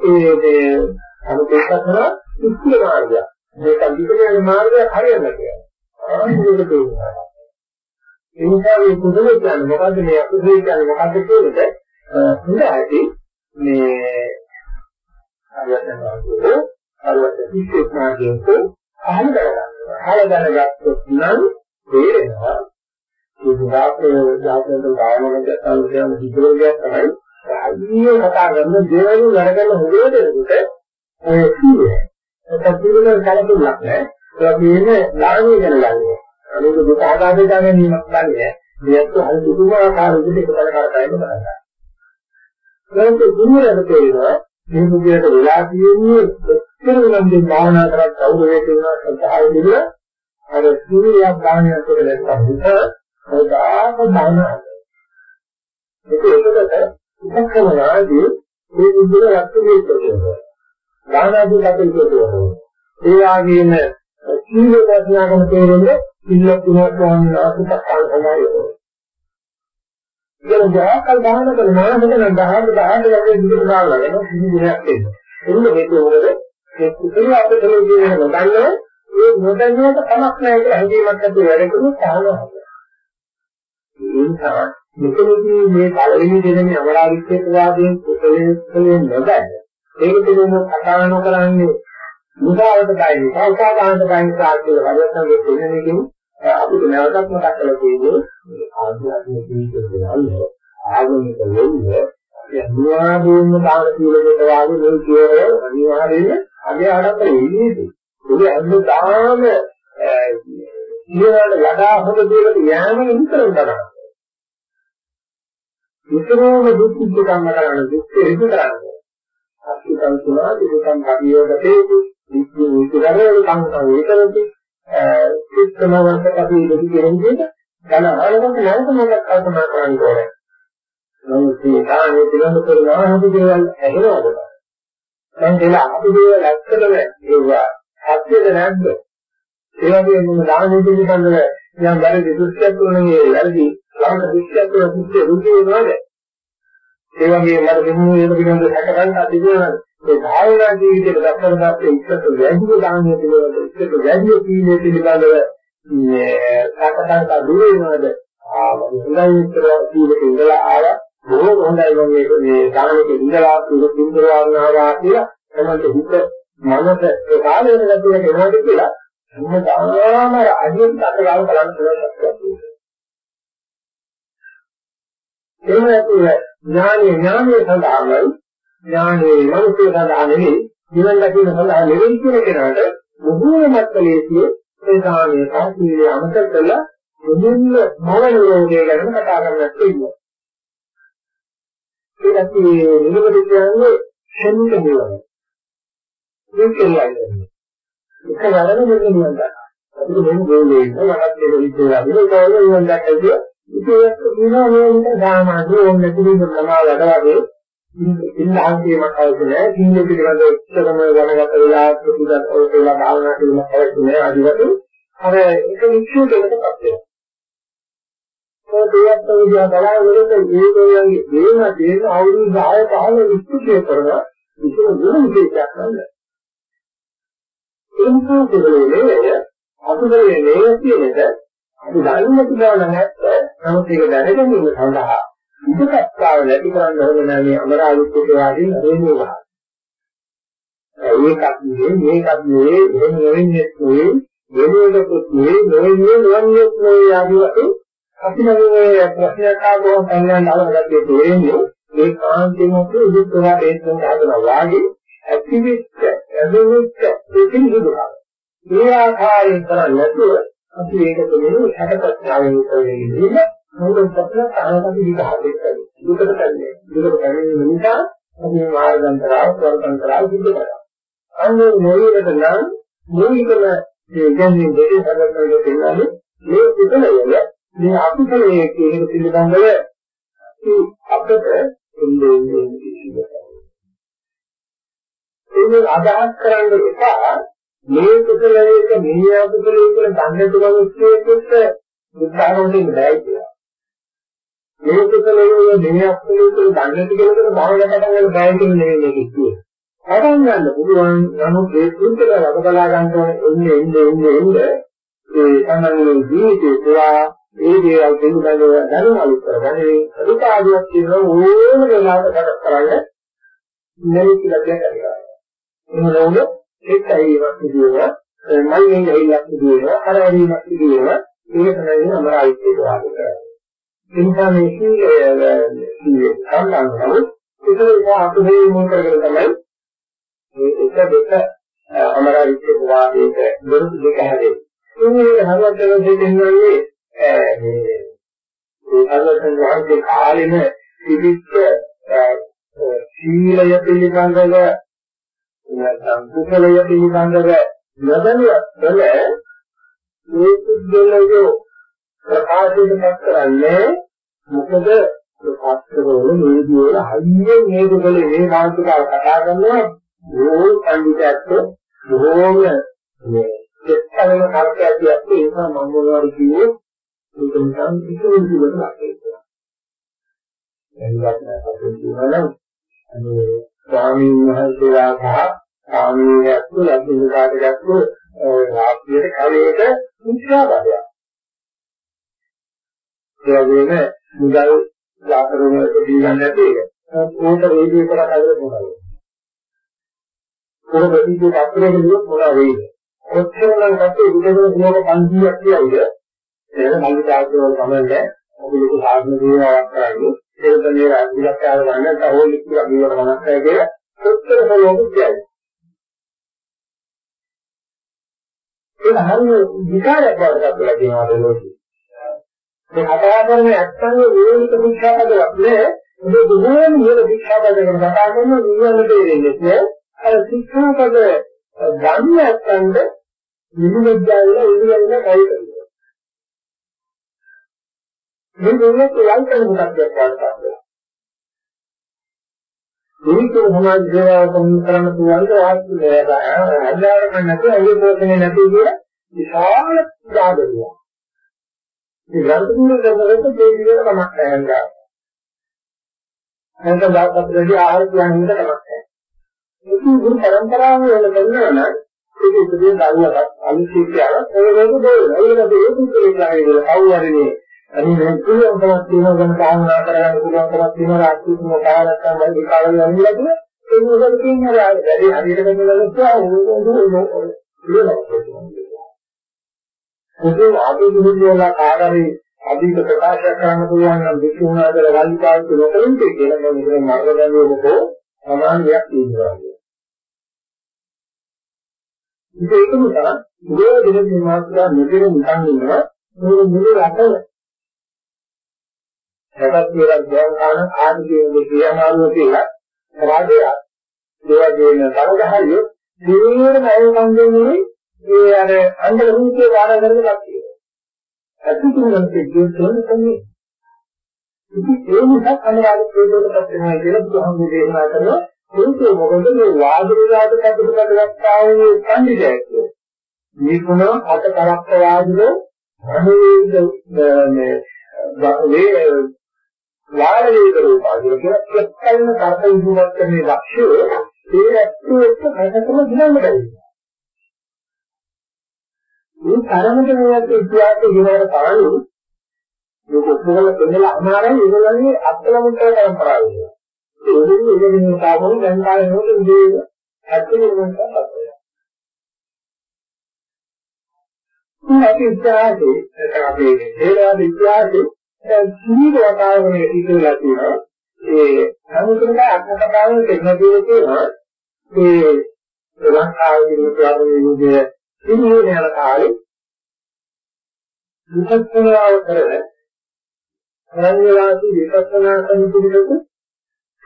ඒ මේ අනුකේතන ඉස්තිය මාර්ගය. මේක විකලයේ මාර්ගය හරියන්නේ කියලා. ආනිදේක තේරුණා. ඒ නිසා මේ කුසලයේ කියන්නේ මොකද්ද මේ අකුසලයේ කියන්නේ මොකද්ද කියනද හොඳ ඇති මේ අරවැන්න අරවැන්න විශේෂ මාර්ගයෙන් අහල කරගන්නවා. අහල දැනගත්තොත් නම් තේරෙනවා මේ විවාහයේ ජාතකවල ගායනකට අනුගමන හිතවලියක් තමයි රාජ්‍යය කතා කරන දේවල් වැඩ හොදේ දෙනකොට ඔය කියන්නේ. ඒක පිළිවෙල කලකිරීමක් නෑ. ඒක කියන්නේ ලාභය ගැන ගන්නවා. අනිත් දුක ආදාය ගැනීමක් ගන්නෑ. මේත් හරි දුමාකාර විදිහට කතා කරලා බලන්න. ඒකත් දුන්නට තේරෙනවා මේ මුගයට වෙලා තියෙන්නේ ඔක්කොම නම් භාවනා කරලා කවුරුහේ දෙනවා සදාය දෙනවා. අර සූර්යයා භාවනා කරලා ඉස්සර සදාක භාවනා ඒකකට උපක්‍රමනාදී මේ විදිහට ලක්ෂණය කරනවා භාවනාදී ලක්ෂණය කරනවා ඒ වගේම සීල දර්ශනාගම තේරෙන්නේ ඉල්ලක් තුනක් ගන්න අපිට අල්පනායෝ ඉතින් ජාකල් දාන කරන මානසික නම් 10 10 වගේ විදිහට දාලා යනවා කිසි දෙයක් දෙන්න. එන්න මේක මොකද? ඒ කුසල අපිට කියන්නේ නොදන්නව ඒ නොදන්නවට කමක් නැහැ කියලා හැඟීමක් ඇති වැඩ කරුවොත් සාහනවා. ඒ නිසා මෙතනදී මේ පළවෙනි දෙනෙනි අමරාවිච්ඡේද වාදයෙන් කුසලයේ කුසලයේ නොදැන ඒක පිළිබඳව කතා නොකරන්නේ මුදාවට බයි සෞඛාගාන්ත බයි සාකච්ඡා වලට දෙන්නේ දෙන්නකින් අපිට නැවතත් මතක් කරලා තියෙන්නේ ආධ්‍යාත්මික ජීවිතේ වල ආගමික වෙන්නේ අනිවාර්යයෙන්ම තාන කීලකට වාගේ මේ කියවල අනිවාර්යයෙන්ම අගේ ආඩම්බරේ ඉන්නේ ඒක හැමදාම ඊළඟ වඩා හොඳ දෙයකට යෑම විතරක් තමයි. විතරම දුක් දුක් කර්ම කරන දුක් හේතු කරන්නේ. අත්‍යන්ත සුණා දුකම් කවියෝගතේ දුක් විතරේ සංකම් ඒකරති සිත්තමවන්ත කපි දෙවි කියන විදිහට ධන ආලකට නැවත මොකක් කල්පනා කරන්න ඕනේ. නමුත් මේ කාණේ පිළිබඳ කරනවා හොඳ දේවල් ඇහෙනවද? දැන් ඒලා අපි දේවල් ඇත්තටම ඒවා සත්‍යද නැද්ද? ඒ වගේම මම දානෙ පිළිබඳව යම් වැරදි දෘෂ්ටියක් තුනනේ වැරදි ලාංක දෘෂ්ටියක් තුන සිද්ධ රුචි වෙනවද? ඒ වගේම මට දෙන්නේ ඒක පිළිබඳව හැකගන්න තිබුණා ඒ භාවනා ජීවිතයට දක්වන දාත්තේ ඉස්සත වැඩි දානෙ පිළිබඳව ඉස්සත වැඩි කීලේ පිළිබඳව මේ සාකච්ඡාට දුර වෙනවද? ආ මම හොඳයි ඉතර කීලේ ඉඳලා ආවා බොහෝ හොඳයි මම මේක මේ දානෙක ඉඳලා පිළිතුරු වුණා කියලා තමයි හිත මනස ඒ කාලේ වෙන ගැටියක් එනවාද කියලා හැමදාම අදින් අතගාව බලන්න පුළුවන් එහෙම නැතුව ඥානීය ඥානීය සඳහාමයි ඥානීය මනුෂ්‍ය සඳහා නෙවෙයි නිවන් දකින්න සඳහා නෙවෙයි කියන කෙනාට බොහෝමත් කලේසිය ඒ ඥානීය සාසීලය අමතක කළා මුලින්ම මල නිරෝධය ගැන කතා කරන්නත් ඉන්නවා. ඒකත් මේ නිරෝධය කියන්නේ ශනික නිවන. මේක කියන්නේ. එක වරම මෙන්න නිවන් ගන්න. අපිට මෙන්න ගෝලේ ඉන්න මනත් දෙක විදිහට ඒක තමයි නිවන් දැක්කද ඉතින් කියනවා මේ සාමාන්‍ය ඕන නැතිව තමා වැඩ වගේ ඉන්නාන්තියමක් අවශ්‍ය නැහැ. සීල පිළිබඳ උත්තරම දැනගත වෙලා ප්‍රතිදත් ඔයලා භාවනා කිරීමක් අවශ්‍ය නැහැ. අදිවට අර එක විශ්වයකටපත් වෙනවා. ඒ දෙයක් තමයි බලාගෙන ඒ ගෝයන්ගේ දේන දේන අවුරුදු 10 15 විස්තෘතිය කරන විශේෂ ගුණ විශේෂයක් නැහැ. ඒ නිසා දෙවලේ අසුදලේ නේ කියන එක අපි දන්නේ කියලා නැත්නම් නමුත් ඒක දැනගැනීම සඳහා ඉදකත්තාව නැති කරන්න ඕන නැහැ මේ අමරාවිත්‍ය වාදී නරේනේ වහ. ඒකත් නෙවෙයි මේකත් නෙවෙයි එහෙම නෙවෙන්නේ නෙවෙයි වෙනකොට නෙවෙයි නොවෙන්නේ නොවන්නේ නෙවෙයි ආදී වශයෙන් අපි මේ ප්‍රශ්නයක් ආවම සංඥාන් අලගත්තේ තේරෙන්නේ ඒ කාන්තේම උදිතවා දේශන හදනවා වාගේ ඇක්ටිවිස්ට් ඇවිවිස්ට් දෙකින් දුදුනා. ඒ ආකාරයෙන් කරන්නේ නැතුව අපි ඒක දෙන්නේ හැටපස්නාවෙන් කරන්නේ මොකද සත්‍ය කායකදී විගහදෙක් කරන්නේ. දුකට කරන්නේ. දුකට කරන්නේ නිසා අපි මාර්ගන්තරාව වර්තන්තරාව සිද්ධ කරනවා. අන්නේ මොළයට නම් මූලිකම මේ ගැන්නේ දෙකේ සමගින් දෙන්නේ මේ උදලයල මේ අකුසලයේ කියන පිළිබඳව අපිට එන්නේ කිසිදු ඒක අදහස් කරන්න එපා මේ කුසලයක මේ අකුසලයක දන්නේ තුනක් බුද්ධාගමෙන් බෑ කියලා. මේ කුසලයේ මේ අකුසලයේ දන්නේ කියලා භාවනා කරන්න බෑ කියන නෙවෙයි මේක කියන්නේ. පටන් ගන්න පුළුවන් නමුත් ඒ කුසල ලබලා ගන්න ඕනේ එන්නේ එන්නේ එන්නේ ඒ තමයි ජීවිතේ පුරා ඒ දේවල් පිළිබඳව දැනුමලු කරගන්නේ අධිකාරියක් කියන ඕනම වෙලාවකට කටක් කරන්න නෙවෙයි කියලා කියනවා. එහෙම නෝන එක්කයිවක් සිදුවෙනවා මල්ගෙන් ඇවිල්ලා සිදුවෙනවා කරවීමක් සිදුවෙනවා ඒක තමයි අමරායිත්‍ය වාදක. ඒ නිසා මේ සීලය සීලය සම්බන්ධව ඒක නිසා අතුරේ මොන කරගෙන තමයි මේ එක දෙක අමරායිත්‍ය වාදයක දොරටු දෙක හැදෙන්නේ. මේ හරවට්ටල දෙන්නේ මේ අරහතන් වහන්සේ කාලෙම තිබිච්ච සීලය පිළිබඳව නැත්නම් කුසලය පිළිබඳව නොදැනුවත් කළ මේ සුද්ධලයෝ ප්‍රකාශයටපත් කරන්නේ මොකද? පස්තරවල මේදී වල හයියෙන් මේක කලේ මේ මානසිකාව කතා කරනවා. බොහෝ පඬිතුත් බොහෝම මේ එක්තරම කල්පයක් ඇති ඒක මම මොනවද කිව්වේ? ඒක නිකන් ඉතිරි විදිහට ලක්කේනවා. එන්නත් නැත්නම් කියනවා අනේ ස්වාමීන් වහන්සේලා සහ ස්වාමීන්වහන්සේ ලැබෙන කාටගත්තු රාජ්‍යයේ කලයක විශ්වාසයක්. ඒ වගේම මුදල් ලාකරුවකට දීගන්න නැති එක. ඕක රේඩියෝ කරලා හදලා මොනවද? ඕක ප්‍රතිදේ පත්‍රයක ලියුවොත් මොනවා වෙයිද? ඔච්චර නම් කටේ විදේශ දිනක 500ක් කියයිද? ඒක මල්ලි තාක්ෂණ සමන්නේ අපි ලොකු සාධන දේවාවක් කරන්නේ ඒක මේ අධිලක්ෂාර ගන්න තහවුරු කියලා මේවට මනස් කරගෙන ඔච්චර හොලොක් කියයි. ඒක හරිය විකාරයක් වඩ කරලා කියනවා ලෝකෙ. මේ කතා කරන්නේ ඇත්තම වේලික ශික්ෂාපදයක් නෑ. මේ දුරෙන් මේ ශික්ෂාපදයකට කතා කරන නිවන දෙන්නේ නෑ. අර ශික්ෂාපද ගන්න නැත්නම් නිමුද්දාවිලා ඉඳලා කයි කරනවා. මේ දෙන්නේ ලංකන මොකක්ද කරන්නේ? මේක සමාජ සේවාව කරන්න පුළුවන් ආත්මය අදාළම නැතුව ඒ පොතේ නැති කිය විශාල සාධකයක්. ඒ ගර්භුණ කරනකොට මේ විදිහට කමක් නැහැ. එතන දාපත්‍රදී ආහාර කියන්නේ කමක් නැහැ. ඒක ගුරු පරම්පරාව වල කරනවා නම් ඒක ඉතින් දරුවකට අනිත්‍යතාවක් ඒ වගේ දෙයක්. ඒක ඒක ඉතින් කවුරුහරි අනිත් මේ පුළුවන්කමක් තියෙනවා ගැන කාරණා කරගන්න පුළුවන්කමක් තියෙනවා. රාජ්‍යතුම කාලයක්ම වැඩි කාලයක් යන්නේ නැහැ ඒ මොකද කියන්නේ? වැඩි හරියට කරනකොට ඒකේ ආදී දුරුවලා කාගරි අධික ප්‍රකාශ කරන්න පුළුවන් නම් විසුණුනාදල වල්පාවිච්චි නොකලින්ද කියලා මම මෙතන මාර්ග දැනුවකෝ සමාන දෙයක් තියෙනවා. ඒක නිසා මේ දෙන මාත්‍රා මෙතන නිකන් ඉන්නවා. මේ මුළු රටම රටක් කියලා ගියන් කාණ ආදී දෙකේ අමාරුව කියලා රාජ්‍යය ඒ වගේම තරගහරිය සියලුම ණය සංගමනේ ඒ අර අංග රූපේ වාර කරගෙන කට්ටිය. අතිතුරුන් දෙවියන් තමයි. ඉතින් ඒ නිසා අනිවාර්ය ප්‍රයෝජනයක් වෙනවා කියලා බුදුහාමුදුරේ දේශනා කරනවා. ඒකේ මොකද මේ වාද විවාද කටයුතු කරගත්තා වූ පඬිතයෙක් මේ මොන අත කරක්ක වාදිනෝ අනුවේද මේ වේ වාර වේද රූපාදින කියලා එක්කල්ම කරත විදුවත් කරන ලක්ෂ්‍ය ඒ ඇත්තෝ එක්ක කටකම දිනන්න බැහැ. මේ තරමට මේවත් ඉතිහාසයේ ඉවර තරණු මේක ඔක්කොම දෙන්නලා අමාරයි ඒගොල්ලන්ගේ අත්ලමුන්ට පරම්පරාව වෙනවා. ඒකෙන් ඉගෙන ගන්න දැන් කාලේ නෝද ඉන්නේ ඇත්තම වෙනසක් තමයි. මේ ඉතිහාසයේ නැත්නම් අපේ හේරාද ඉතිහාසයේ සීල වතාවනේ ඉතිරිලා තියෙනවා. ඒ සමුද්‍රක අත්කතාවේ තෙන්නදී තියෙනවා. ඒ ලංකාවේ ඉන්න විද්‍යාවේ ඉන්නේ යන කාලේ විපස්සනාව කරන අරණ්‍යවාසී විපස්සනා කරන පිළිවෙත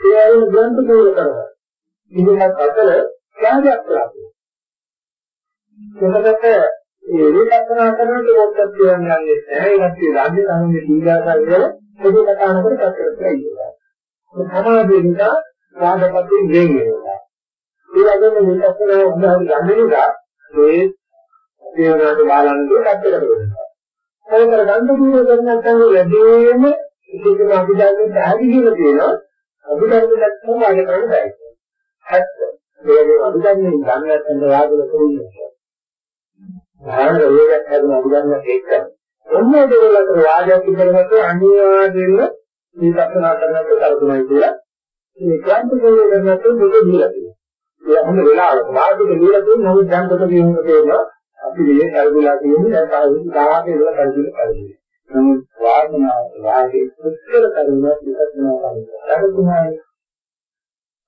ඒ අයන ග්‍රන්ථ පූර්ණ කරනවා. ඉතින්වත් අතර ත්‍යාගයක් කරන්නේ. එතකොට ඒ විපස්සනා කරනකොට මොකක්ද කියන්නේ නැහැ. ඒකට රාජ්‍ය කානුනේ දීගාසල් වල පොදු කතානකට පැත්තට ඉන්නවා. ඒ සමාධිය නිසා රාජපතින් ගෙන් වෙනවා. ඒ වගේම විපස්සනා උදාහරණ ගන්න නිසා ඒ දේවනාට බාලන්නේ පැත්තට වෙනවා. ඒකට ගන්න දුර කරන නැත්නම් වැඩිම ඉතින් අපි දැන් පැහැදිලිව කියනවා අභිධර්ම දැක්කම අද කරන්න බෑ. ඇත්ත. ඒ අභිධර්මයෙන් ගන්න නැත්නම් රාගල කරුන්නේ. භාවන රෝගයක් හැදුන අභිධර්මයක් එක්ක. ඔන්නේ දෙවලට වාදයක් ඉදරකට අනිවාර්යයෙන්ම මේ දක්ෂනා කරනකොට කල්පනා කියලා මේ ක්ලාන්ත කෝලේ කරනකොට මොකද දීලා තියෙන්නේ. ඒ හැම වෙලාවකම වාදික දීලා තියෙන නමුත් දැන් කොට කියනකොට තේරෙනවා අපි මේ කල්පනා කියන්නේ දැන් ආයෙත් 10 ඉඳලා කල්පනා කරන්නේ. නමුත් වාසනාව වාගේ උත්තර කරුණක් විකසනා කරනවා.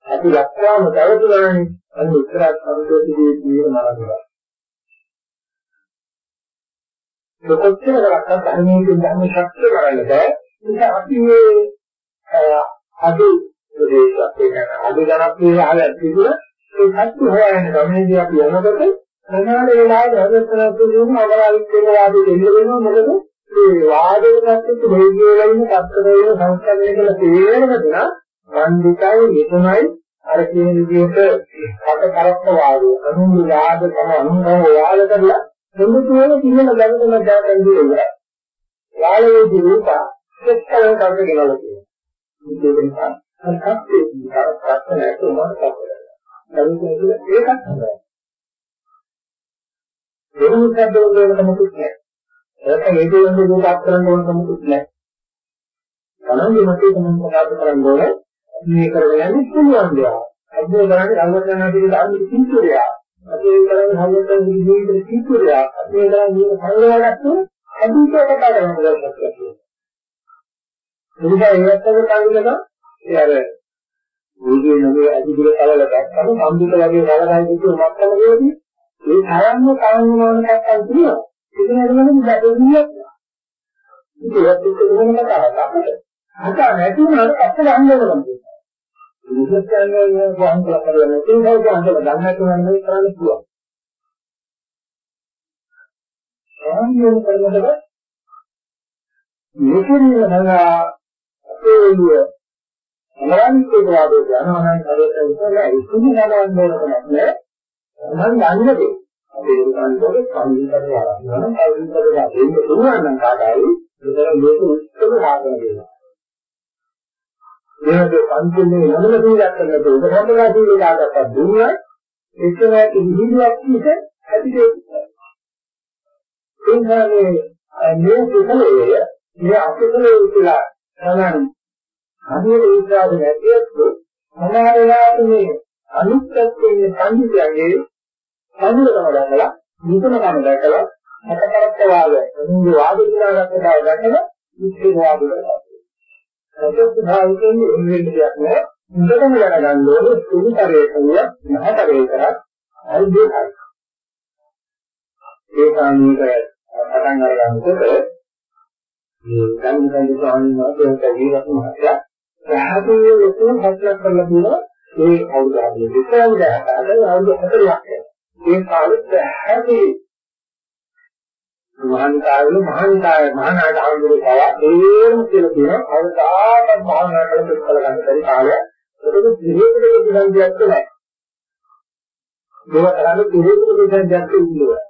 අපි ලක්වාම දවතුනානේ අන්න උත්තරත් සම්පූර්ණදී කියන මරණය. කොච්චර කරක්වත් ධර්මයේ ධර්ම ශක්තිය කරන්න බෑ. ඒක අපි මේ අද ප්‍රදේශයක් කියන අද ජනප්‍රිය ආලය තිබුණ ඒ සත්‍ය හොයන ගමනේදී අපි යනකොට සමාන වේලාවේ රජස්තරත් කියන අවලාලික වාදී දෙන්න වෙනවා මොකද මේ වාදයකට දෙවියෝ වලින් පස්තරේ සංස්කරණය කළ තේරෙන දුනා වන්දිකයි මෙතුණයි අර කියන විදිහට කට කරක්ක වාදය අනුන් වාද තම අනුන්ව වාද කරලා දෙමුතුවල කිසිම දැනුමක් දාන්න දෙන්නේ වාලයේ රූප එක්කල කරගෙන ගෙනල්ලා තියෙනවා ඒක නිසා අර කප්පේ ප්‍රශ්න නැතුව මොනවද කරන්නේ දැනුම ඒකත් හොඳයි වෙන මොකක්ද වෙනකම මොකුත් නැහැ නැත්නම් ඒක වෙන දුකක් කරන්න ඕන කමකුත් නැහැ. තමන්ගේ මතය තමන් ප්‍රකාශ කරන්න ඕනේ මේ කරගෙන යන්නේ පුළුවන් දෙයක්. අද කරන්නේ අල්ලගන්නා දෙයක් අන්න කිසිදෙයක්. අපේ කරන්නේ හැමෝටම ජීවිතේ කිසිදෙයක්. අපේ කරන්නේ සංවරයක් අදුක කතා කරන දෙයක්. එනිසා ඒවත් එක කල්පන ඒ අර මුගේ නගේ අදිදුර කලල දැක්කම සම්බුත වගේ කලකයි කිව්ව මත්තම වේදී ඒ තරම්ම කායුණාන කක්කල් තියෙනවා. ඒක නේද බැදෙන්නේ. ඒකත් එක්ක වෙන කතාවක් අපිට. අද නැති වුණාට අපිට අහන්න ඕන කියන්නේ වහන් කළ කරලා නැති නේද අහන්න ගන්න නැතුව නෙවෙයි කරන්න පුළුවන්. ආන්දෝලන කරනකොට මේකේ නගා අපේ එළිය අනන්තේ වාදේ යනවනම් හරියට ඉතලා ඉක්මන නලවන්න ඕන කමක් නෑ. මම දන්නේ අපේ දුකාන්තවල සංවිධානය ආරම්භ කරනවා සංවිධානය දෙන්න පුළුවන් නම් කාටයි ඒතර මේක උත්තර සාධන දෙනවා මේක පන්තිනේ නමල දීලා කරනකොට උපසම්පදා දීලා දාගත්තා දුන්නා. එක්කමයි විහිළුවක් පිට ඇතිදේ එන්නේ මේ කුසලයේ මේ අකුසලයේ කියලා තමයි හදිහේ විශ්වාස නැතිවෙත් සමහර වෙලාවට මේ අනිත්‍යත්වයේ පඬිතුයන්ගේ සම්මුලකම දැකලා නිකමකම දැකලා හතකරක්ක වාද එන්නේ වාද කියලා ගන්න බව දැකලා විශ්වාසවලට. සත්‍ය භාවිතයෙන් එන්නේ දෙයක් නෑ. හොඳටම දැනගන්න ඕනේ සුදුතරේ කවිය මහතරේ කරත් හරි දෙකයි. ඒ කාණීක පටන් අරගන්නකොට මේ ගම්කන්ද ස්වාමීන් වහන්සේ ජීවත් මහත්තයා පැහැදිලිව ලොකු හත්ලක් කරලා දුන්නා ඒ අවුරුදු දෙකම දැක්කම අවුරුදු 40ක් ඒ කාලෙත් පැහැදිලි මහානිකායල මහානිකාය මහානායක ආන්දරේ පවා ඒරම කියලා කියන අවදාන මහානායකල පිටකල ගන්න බැරි කාලය ඒක දිහෙකට කියන දෙයක් නෑ ඒක කරන්නේ දිහෙකට කියන දෙයක් ඉන්නවා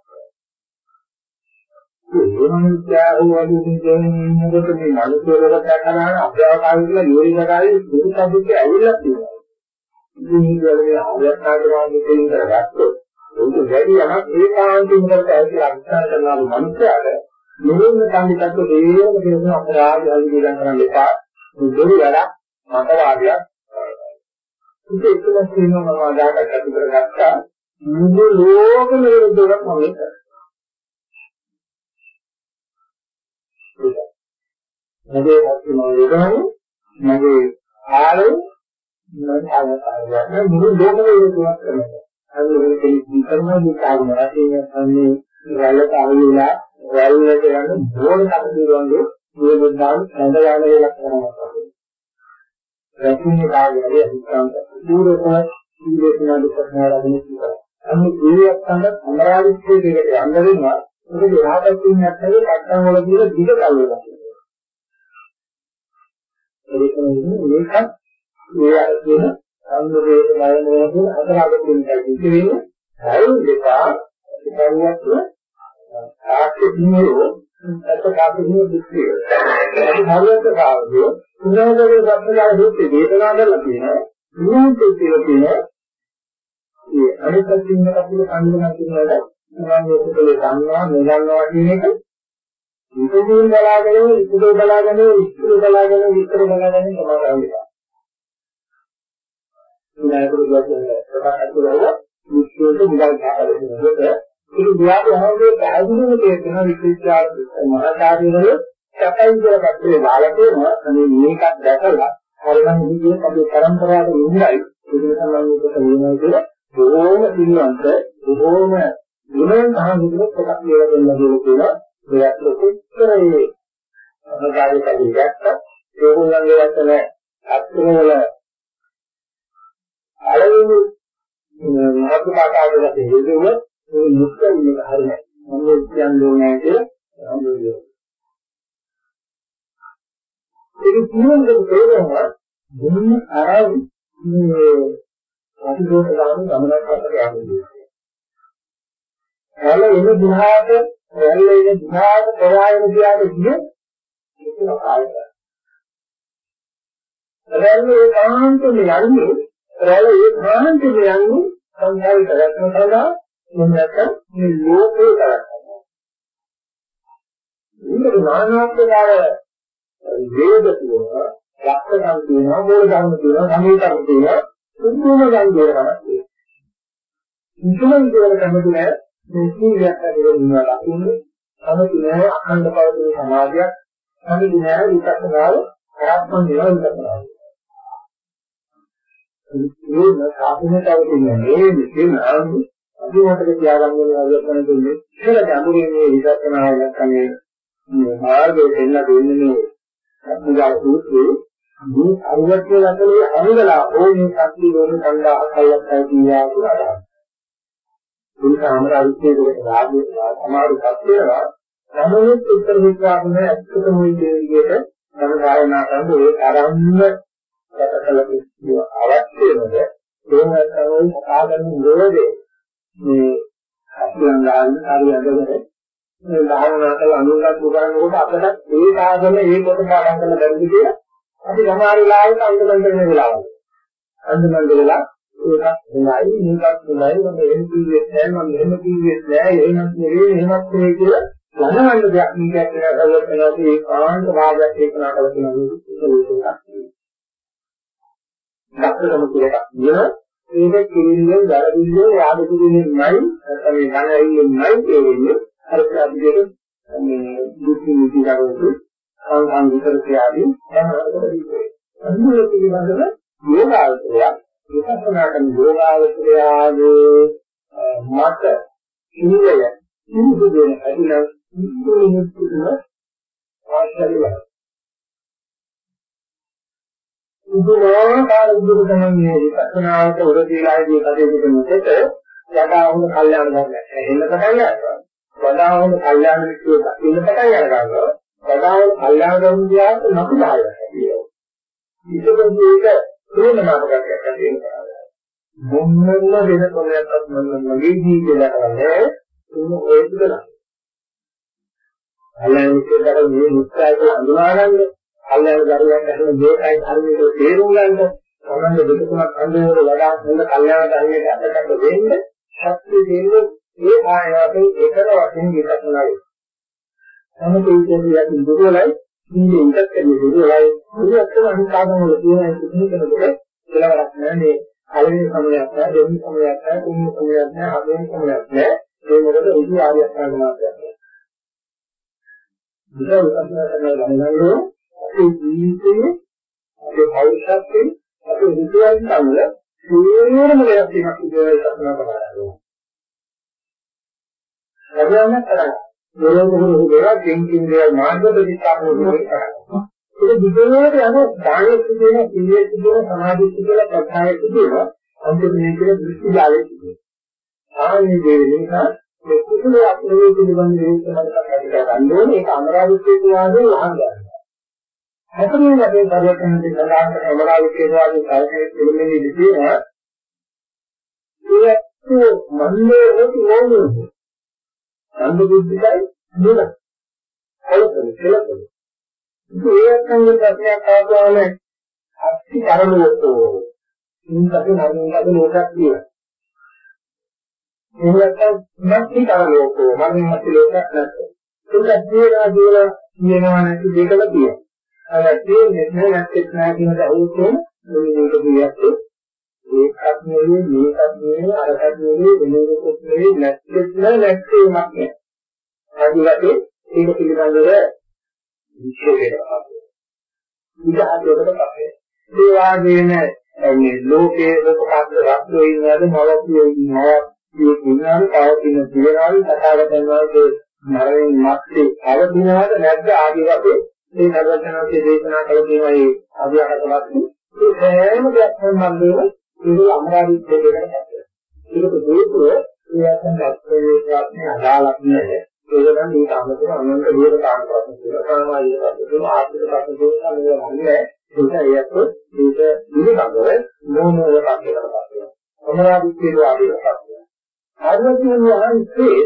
ඒ මනුස්සයා වගේ දෙන්නේ මොකද මේ මනුස්සයලට කරනවා අභ්‍යවකාශය කියලා යෝනිකකාරී දුරුකද්දක ඇවිල්ලා තියෙනවා. ඉතින් මේක වල අවස්ථාවක වාගේ දෙයින් කරගත්තොත් ඒක වැඩි යමක් ඒකාන්තයෙන් කරට ඇවිල්ලා අත්හාර කරනවා මනුස්සයාට මෙන්න සංගීතත් දේවම කියන අපරාධය හරි ගියන් කරන්න එපා. දුරු වැඩ මතවාදයක්. ඒක එක්කම කියනවා මම අදාකට අතු කරගත්තා. මුළු ලෝකෙම විරුද්ධව මම කරා මගේ අත්මෝදේ මගේ ආලෝ මම ආවතාවය මුළු ලෝකෙම විරුද්ධව කරනවා. අර කෙනෙක් විතරම විකාරම රටේ අන්නේ රැල්ලට අහුවෙලා රැල්ලට යන බෝඩ කටුරුවන්ගේ මේ බුද්ධාන් හඳ යන වෙලක් කරනවා. රැකිනේ කාර්යයේ අධිකාන්ත දුරක ඉන්දේශනා දුක්ඛනාරගෙන ඉන්නවා. අන්නේ ජීවිතයන් අමරාදිත්‍ය දෙකට යන්න වෙනවා. මොකද එහාට තියෙන ඇත්තේ කට්ටම් වල තියෙන දිග කල්වලා. ඒක මේකත් මේ අර කියන සංවේග මරණය කියන අතරාගතුන් දෙකකින් හයු දෙකා ඉතිරියත් ආක්ෂේපණීය අත්කාපිනිය දුක්ඛය. ඒ හරියට කාවදී උදාහරණයක් ගන්නලා හිතේ වේදනා කරලා තියෙනවා. විඥානයේ කියලා තියෙනවා. මේ අනිත් පැත්තෙන් අපිට කන්දනා කියනවාට මම මේකේ ගන්නවා නොගන්නවා කියන එක ඉතින් බලාගෙන ඉතිරි බලාගෙන ඉතිරි බලාගෙන ඉතිරි බලාගෙන තමයි කරන්නේ. නෑකෝ විවාදවල ප්‍රකාශ කරලා විශ්වයට මුදල් ගන්නකොට ඒ විවාදවලදී පැහැදිලිව තේරෙන විශ්වවිද්‍යාල මහාචාර්යවරු සැපයි කියලා පැත්තේ දාලා තියෙනවා මේ මේකත් දැකලා හරිනම් ඉන්නේ අපේ પરම්පරාවට විඳයි ඒක තමයි ඔබට වෙනවා කියලා බොහෝම පිළිවන්ත බොහෝම ගුණෙන් අහමුදුනක් එකක් කියලා දෙන්න දෙන කියලා දෙයක් ලොකුතරේ අපගායකයෙක් දැක්කත් ඒගොල්ලන්ගේ වචන අත්වල පළවෙනි මහත්මාකාරයට හේතුව මේ මුක්ත වෙන හරිය. මම කියන්නේ නැහැ කියලා හම්බුනේ. ඒක කියනකොට තේරෙනවා දුන්න අරන් මේ අතිදෝෂ ගාන ගමනක් අතර යන්නේ. හැල එන දිහාට හැල එන දිහාට පරායන දිහාට ගිය ඒක කායය. රැල්ල ඒකාන්තයෙන් යන්නේ රැළ ඒ භාණ්ඩ කියන්නේ සංසාරේ කරක්න කරලා මම නැත්නම් මේ ලෝකේ කරක්නවා. මේක නානාත්මකාර වේද තියෙනවා, ලක්ෂණ තියෙනවා, මූල ධර්ම තියෙනවා, සමීකරණ තියෙනවා, සුදුම ගන් දෙනවා. මුතුමන් කියන කමද නෑ මේ සීලයක් හදලා ලකුණු අනුතු නෑ අඛණ්ඩ පවතින සමාධියක් අනුතු නෑ විපස්සනාව කරක්මන් දේවල් විපස්සනාව මේ සාපේක්ෂව තියෙන්නේ මේ කියන අපි මොකද තියාගන්න ඕනේ වගේ දෙන්නේ කියලා ගැඹුරින් මේ විදර්ශනාව නැත්නම් මේ මාර්ගයේ දෙන්න දෙන්නේ මේ අත්මුදා සූත්‍රයේ මේ අරුවත්ය ලැබෙන්නේ අංගලා ඕනේ ශක්තිය ඕනේ සංඝා අකල්ලක් කියනවා කියලා අදහස්. ඒක අමරාවිද්‍යාවේ රාජ්‍ය සමාරු සත්‍යනවා සමෝත් උත්තර විද්‍යාවේ ඇත්තටම මේ විදිහට සමගායනා කරන ඒ ආරම්භ කළ කිසිය අවශ්‍ය වෙනද ඒ නැත්නම් සාධන නිරෝධේ මේ අත්‍යන් ගන්න හරියටම මේ භාවනා කරලා අනුගත කරනකොට අපිට ඒ සාධන ඒ කොට පාඩම් කරන්න බැරිද කියලා අපි සමහර වෙලාවට අන්දමන්ද වෙන වෙලාවල් අන්දමන්ද වෙලා ඒකත් හොඳයි මේකත් හොඳයි මම එහෙම කිව්වෙත් නෑ මම එහෙම කිව්වෙත් නෑ එහෙමත් නෙවෙයි එහෙමත් නෙවෙයි කියලා දැනගන්න දෙයක් මේකත් කරලා ඒ කාන්ත භාගයක් ඒක නාටක තියෙනවා දක්ෂකම කියලා කියනවා ඒක කිරිල්ලෙන් දරදිල්ලෙන් යාද කිරිල්ලෙන්මයි නැත්නම් මේ ධන ඇවිල්ලෙන්මයි කියන්නේ අර අපිට මේ දුක්ඛ නිති කරවතු සංකම් විතර කියාදී සමහරකට දීපේ. අනුල පිළිබඳව යෝගාවචරය විපස්සනා කරන යෝගාවචරයාගේ මත ඉන්ද්‍රය ඉන්ද්‍ර දෙන අදින ඉන්ද්‍ර මුත්තුන ආශ්චර්යයි. උදාහරණ විදිහට තමයි විපස්සනාවට උරදීලාදී කටයුතු කරනකොට යඩා වුණ කල්යාණ ධර්ම එන්න පටන් ගන්නවා. වඩා වුණ කල්යාණ මිත්‍රයෝ දකින්න පටන් ගන්නවා. වඩා වුණ කල්යාණ ධර්ම දිහාට නතු බාහිරයි. ඉතින් මේක ප්‍රේමනාමකයක් ඇතිවෙන කරා. මොන්නම වෙන කොලයක්වත් මම මගේ ජීවිතේ කරන්නේ උන් ඔය දුකලා. කල්යාණ මිත්‍රයෝ මේ මුත්‍රායක අඳුනාගන්නේ කල්යාණ දරුවන් ඇතුළේ මේකයි ධර්මයේ තේරුම් ගන්න තමයි දෙක තුනක් අඳුර වඩා හොඳ කල්යාණ ධර්මයකට අතකට දෙන්න ශක්තිය දෙන්නේ ඒ ආයතන එකල වශයෙන් විකසනයි. සමථ විද්‍යාවේ යටි දුරලයි මේ ඉඳක් කියන්නේ දුරලයි මේ අතන අනිකාදම වල තියෙන කිසිම කෙනෙකුට කෙලවරක් නැහැ මේ කලින් සමයක් නැහැ දෙවෙනි සමයක් නැහැ තුන්වෙනි සමයක් නැහැ හතරවෙනි සමයක් නැහැ ඒ මොකද උදේ ආර්ය අෂ්ටාංග මාර්ගයක්. බුදුන් වහන්සේ ගමනන්නේ අපේ ජීවිතයේ අපේ භවිෂ්‍යත්යේ අපේ හිතයන් තවල සියලුම දෙයක් තියෙනවා කියලා කල්පනා කරනවා. හැබැයි කරා දොරවරු දේවා දෙන්කින් දේවල් මාර්ග ප්‍රතිස්ථාපන කරනවා. ඒක දිගට යන දානෙ කියන ඉන්දිය කියන සමාධි කියන ප්‍රත්‍යය කියන අන්තිම මේකේ දෘෂ්ටි ජාලය කියන. ආන්නේ දේ නිසා මේ කුසල අත්දැකීම් පිළිබඳ දේශනාවක් ගන්න ඕනේ ඒක අමරාවතියේ වාදේ වහන්න. හතරවෙනි අපේ පරිවර්තනයේ සඳහන් කරන අමරාවතියේ වාදේ කාර්යයේ පිළිමෙන්නේ දිතිනවා. ඒ මන්නේ නැති නෝනේ. සම්බ බුද්ධිකයි නුන. කලකල කලකල. ඒකෙන් ප්‍රශ්නයක් ආවම අත්ති කරලුවෝ. ඉන්නකේ නරින්කද ලෝකයක් කියලා. එහෙනම් නැති කරලුවෝ මරින් නැති ලෝකයක් නැත්නම්. ඒක දේවා දේවා කියනවා නැති දෙකල තියෙනවා. අර තේන්නේ නැත්නම් නැහැ කියන දහුවෝ මේක කියද්දී ඒකත් නෙවෙයි මේකත් නෙවෙයි අරකට නෙවෙයි මේකත් නෙවෙයි නැත්නම් නැත්නම් නෑ. අදිවටේ ඒක පිළිබඳව විශේෂයෙන්ම විදහාදයකට පස්සේ ඒ වාගේම මේ ලෝකයේ ලෝකපාත රත්නෝ ඉන්නවද මවතියෝ ඉන්නවද මේ ඉන්නවද පවතින දිවනාවි කතාවතන වාගේ මරණයන් මැත්තේ අවදිනවද නැද්ද ආදී වශයෙන් මේ නරවචනාවේ දේශනා කළ දේවල් අභ්‍යාසකවත් ඒ හැම දෙයක් සම්බන්ධව ඒක අමරාදීත්වයට පත් ඒක හේතුව ඒ අතන අත්යේ ප්‍රශ්නේ අදාළක් නෑ ඒක නම් මේක අමතක අනන්ත විවර කාණ ප්‍රශ්න කියලා සාමාජික ප්‍රශ්න ආර්ථික ප්‍රශ්න කියලා නෑ ඒක ඒත් මේක පිළිබඳව මොනෝව ප්‍රශ්නකට පස්සේ අමරාදීත්වයට ආදී ප්‍රශ්න ආර්යතියන් වහන්සේ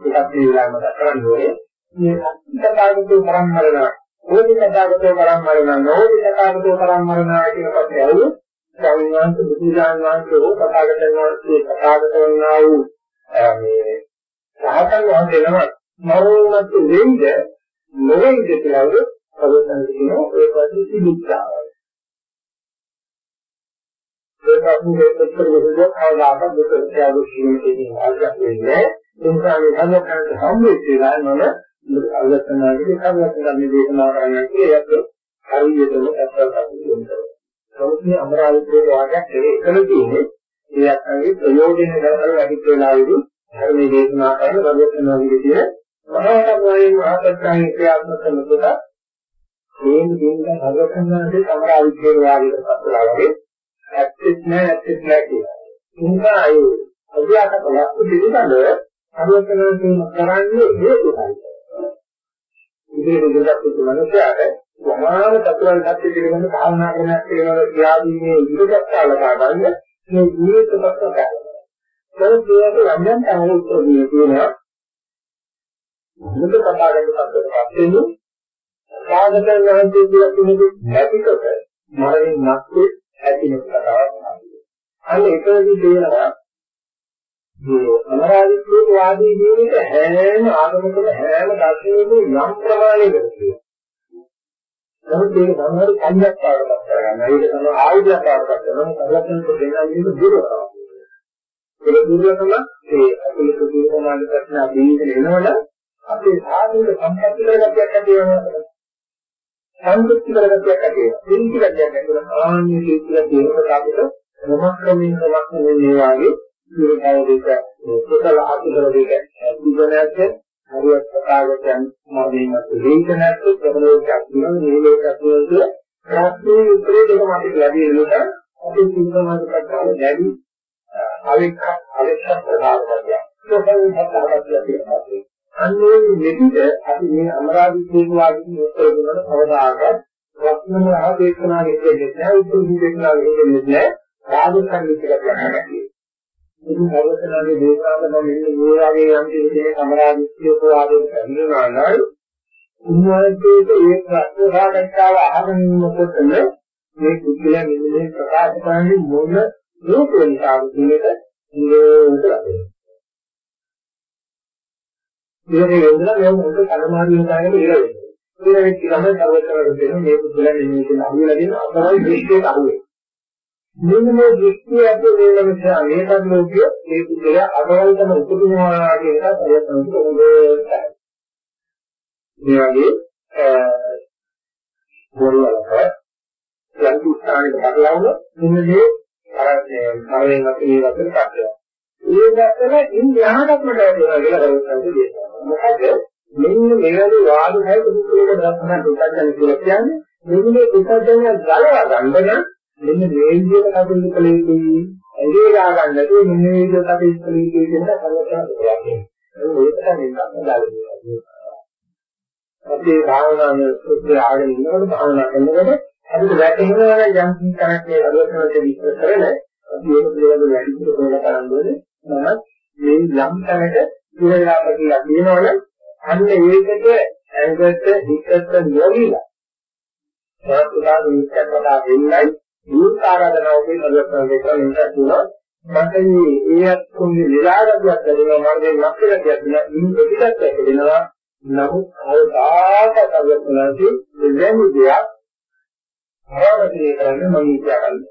ඒකත් ඒ වෙලාවම කරන්නේ මේ අත්‍යතාවකෝ පරම්පරණ ඕනිකතාවකෝ පරම්පරණ නෝනිකතාවකෝ පරම්පරණ කියන පස්සේ ඇහුවොත් සාමාන්‍යයෙන් බුදුදාන වහන්සේ හෝ කතාගතන වහන්සේ කතාගත වන්නා වූ මේ සහතන් වහන්සේ නම මරණත් වෙයිද? නොවේද කියලා අවසන් කියන ඒ පස්සේ සිද්ධාවයි. ඒක අපි දෙකතර විදිහට ආදාප දෙක තියාගු කියන්නේ ආගයක් වෙන්නේ. ඒ නිසා මේ ධර්මයන්ට හම්බෙච්ච ගානවල අවසනාවේදී කවදාවත් මේ දේශනා කරන්න කියලා හරියටම අත්දැකීම් දෙන්නවා. නමුත් මේ අමරාවතියේ වාගයක් එකල තියෙන්නේ ඒ අත්ංගේ ප්‍රයෝජන ගන්න වැඩි වෙලාවෙදී ධර්මයේ දේශනා කරන රජතුමා විදිහේ මහාකර්මයේ මහත්කම් ක්‍රියාත්මක කරනකොට මේ දිනක රජතුමාගේ අමරාවතියේ වාගයකට පස්සලා වගේ ඇත්තෙත් නෑ ඇත්තෙත් නෑ කියලා. නිසා ඒ අධ්‍යාත්ම වස්තු පිළිබඳව අනුකරණය කරන්නේ හේතුයි. ඉදිරියට ඉදිරියට මනුස්සයාට සමාන චතුරාර්ය සත්‍ය පිළිබඳ භාවනා කරනක් පිළිබඳ ක්‍රියාදීනේ ඉදිරියට කාලකා ගන්න මේ ජීවිත පත්‍ර කරනවා. ඒක කියන්නේ යම් තමයි උත්තරදී කියනවා. මුද කතා කරන පස්සට පස්සේ සාධකයන් වහන්සේ කියලා කෙනෙකු නැතිකොට මරණින් නැත්තේ ඇතිවෙන කතාවක් තමයි. අන්න ඒකදී තේරෙනවා මේ අමරාදිත්‍ය වාදී ජීවිත හැම ආගමකම හැම දර්ශනයකම යම් ප්‍රමාණයකට තියෙනවා. නමුත් ඒක සමහර කන්‍යක් පාඩකට කරගන්න. ඒක තමයි ආයුධයක් පාඩකට කරනවා. කලකින් දෙන්නන්නේ දුරනවා. ඒක දුරනම ඒ අතුලක දුරනාලි ප්‍රශ්න අභිනේද එනවනම් අපේ සාධුක සම්පත්‍ති කරගත්තක් ඇති වෙනවා. සංකෘති කරගත්තක් ඇති වෙනවා. පිළිති ගත්තක් ඇති වෙනවා. ආන්නේ පිළිතිලා තියෙනකොට අපිට මොමක් ක්‍රමයෙන් මොමක් නෙවෙයි මේ වාගේ ඉරකව දෙක කුසල අකුසල දෙක ඇතිවෙනත් හරියට ප්‍රකාශයෙන් මාදීමත් දෙයිකනත් ප්‍රබලෝකයක් වෙනවා මේ ලෝකයක් වෙනවා ප්‍රශ්නේ උත්තරේ දෙක මට ලැබෙන නිසා අපි සිංහමාද කතාව දැඩි අවික්ක අවික්ක ප්‍රකාශ කරනවා. ඒකෙන් හතරක් තියෙනවා. අන්නේ මෙතිට අපි මේ අමරාදිත්‍ය වාදී උත්තර දෙනකොට කවදාකවත් වස්මන ආදේශනා දෙන්නේ නැහැ උත්තර දෙන්නා දෙන්නේ නැහැ රාජසංගීත කියලා කියන්නේ. ඉතින් අවසනාවේ දේශාවල මෙන්න මේ වගේ යම් කෙනෙක් අමරාදිත්‍ය වාදයට පැමිණෙනවා නම් උන්වහන්සේට ඒ ප්‍රශ්න සාකච්ඡාව අහගෙන ඉන්නකොටම මේ කුද්ධිලා මෙන්න මේ ප්‍රකාශ කරන්නේ මොන හේතුව නිසාද කියන එක ඉංග්‍රීසියට ලැබෙනවා. ඉතින් ඒ වෙනදා මේ මොකද කලමාරු වෙනාගෙන ඉර වෙනවා. ඉර වෙච්ච ගමන් තවතරට දෙන මේ කුද්ධිලා මෙන්න මේක අහුවෙලා දෙන අපරයි දෘෂ්ටියට අහුවේ. මෙන්න මේ දෘෂ්ටිය ඇතුළේ වෙන නිසා මේකත් ලෝකයේ මේ කුද්ධිලා අගවල්තම උපදිනවා කියන එක ප්‍රයත්න කරනවා. මේ වගේ බොරුවලක යම් ස්ථානයක බලවන මෙන්න මේ අර කරවෙන් අපි මේ වගේ කටයුතු. ඒ දැක්කම ඉන් යහකට මට වෙනවා කියලා හරියට දේශනා. මොකද මෙන්න මෙවැනි වාද හැයි දුකේක දක්වන දුකයන් කියලා කියන්නේ මෙන්න මේ දුකයන් ගලවා ගන්න මෙන්න මේ විදිහට කටයුතු කළ යුතුයි. ඇගේ ගා ගන්න නැතුව මෙන්න මේ විදිහට කටයුතු කළ යුතුයි කියන එක කරලා කරන්නේ. ඒක තමයි මම දාන්නේ. අපේ භාවනාවේ උත්තර ආගෙන ඉන්නකොට භාවනා කරනකොට අපිට වැටහෙනවා යම් කිසිකමක් මේ අදවසනට විස්තර කරන අපි ඒක පිළිබඳව වැඩිපුර කරලා කරන්නේ මම මේ යම් තැනක ඉරලා කියලා කියනවනම් අන්න ඒකට ඇඟට හිතට නොවිලා සත්‍යතා විස්තරවදා වෙන්නයි මේ ආරාධනාව කියන අදවසන දෙක නිකන් තුන මට මේ ඒ අත්කුන්ගේ විලාගයක් දෙනවා මම මේ මක්කලක් දෙනවා ඉන් පිටත් දෙනවා නමුත් අවදාක අවස්ථාවේදී දෙවැනි දෙයක් ආරම්භය කරන්න මම ඉච්ඡාකරන්නේ.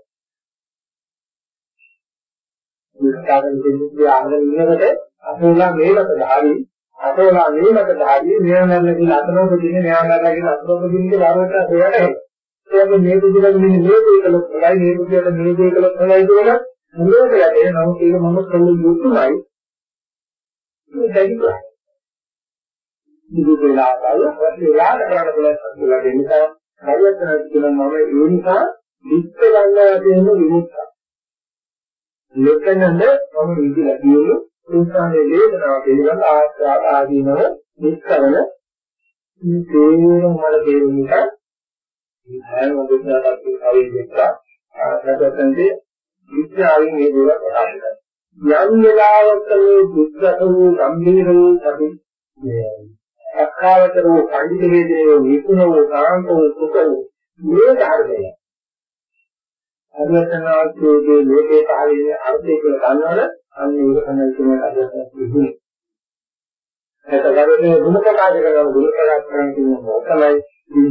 විස්තරෙන් දෙන්නේ ආගෙන ඉන්නකොට අපෝලා මේකට ධාරි අපෝලා මේකට ධාරි මෙයානල්ල කියන අතනෝක දිනේ මෙයානල්ල කියන අතනෝක දිනේ වරකට හොයලා එනවා. ඒක මේ බුදුරජාණන් මෙන්න මේ දේකල හොඳයි මේ බුදුරජාණන් මේ දේකල හොඳයි කියලා මුලට යටේ නමුත් ඒක මම කළ යුතුමයි. ඒක දැක්කා. දුක වෙලාවයි වෙලාවට කරන්න පුළුවන් කියලා දෙන්න නිසා හරියට කියනවා මම ඒ නිසා විත්ත ගන්නවා කියන විමුක්ත. ලෙකනද මම විදිලා කියන්නේ උන්සානේ වේදනාව පිළිබඳ ආස්වාද ආදීනව විස්තරන මේ තේරුම් වල තේරුම් නිසා මේ හැම මොකක්දකට කවිය දෙක්කා ආසකතන්දී විද්‍යාවෙන් මේ දේවල් ප්‍රකාශ කරනවා. යම් වෙලාවක මේ දුක්ඛ වූ ගම්භීර වූ සති අක්කාවතර වූ පඬිත වේදේ විකුණ වූ කාන්ත වූ සුඛ වූ මේ ධර්මය අරවතනාගේ ලෝකේ කාලයේ අර්ථය කියලා ගන්නවල අන්න ඒක තමයි කියන අදහස තිබුණේ. ඒකවලදී ගුණ ප්‍රකාශ කරන ගුණ ප්‍රකාශ කරන කියන මොකමයි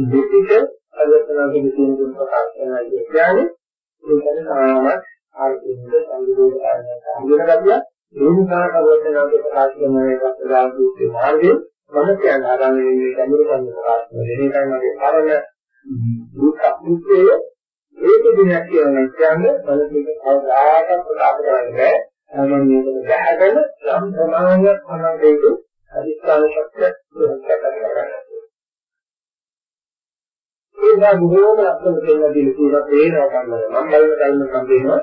මේ දෙක අරවතනාගේ කියන ගුණ ප්‍රකාශ කරනවා කියන්නේ ඒකනේ සාමත් ආර්ථික සංවිධානය. සම්බන්ධ කරගන්න ඒ නිසා අරවතනාගේ ප්‍රකාශ කරන එකත් දාන මාර්ගයේ මම කියන ආරම්භයේ මේ ගැඹුරු කන්න ප්‍රකාශන වෙන එකයි මගේ පරණ දුක් අකුත්තේ ඒක දිනක් කියලා කියන්නේ බලපෑම කවදාකවත් ප්‍රකාශ කරන්නේ නැහැ. මම මේක දැහැගෙන යම් ප්‍රමාණයක් අනන්තයක අධිෂ්ඨාන ශක්තිය ප්‍රකාශ කරගන්නවා ඒවා බොහෝම ලක්ෂණ දෙන්න දීලා තියෙනවා තේරව ගන්නවා මම බලන කලින් මම කියනවා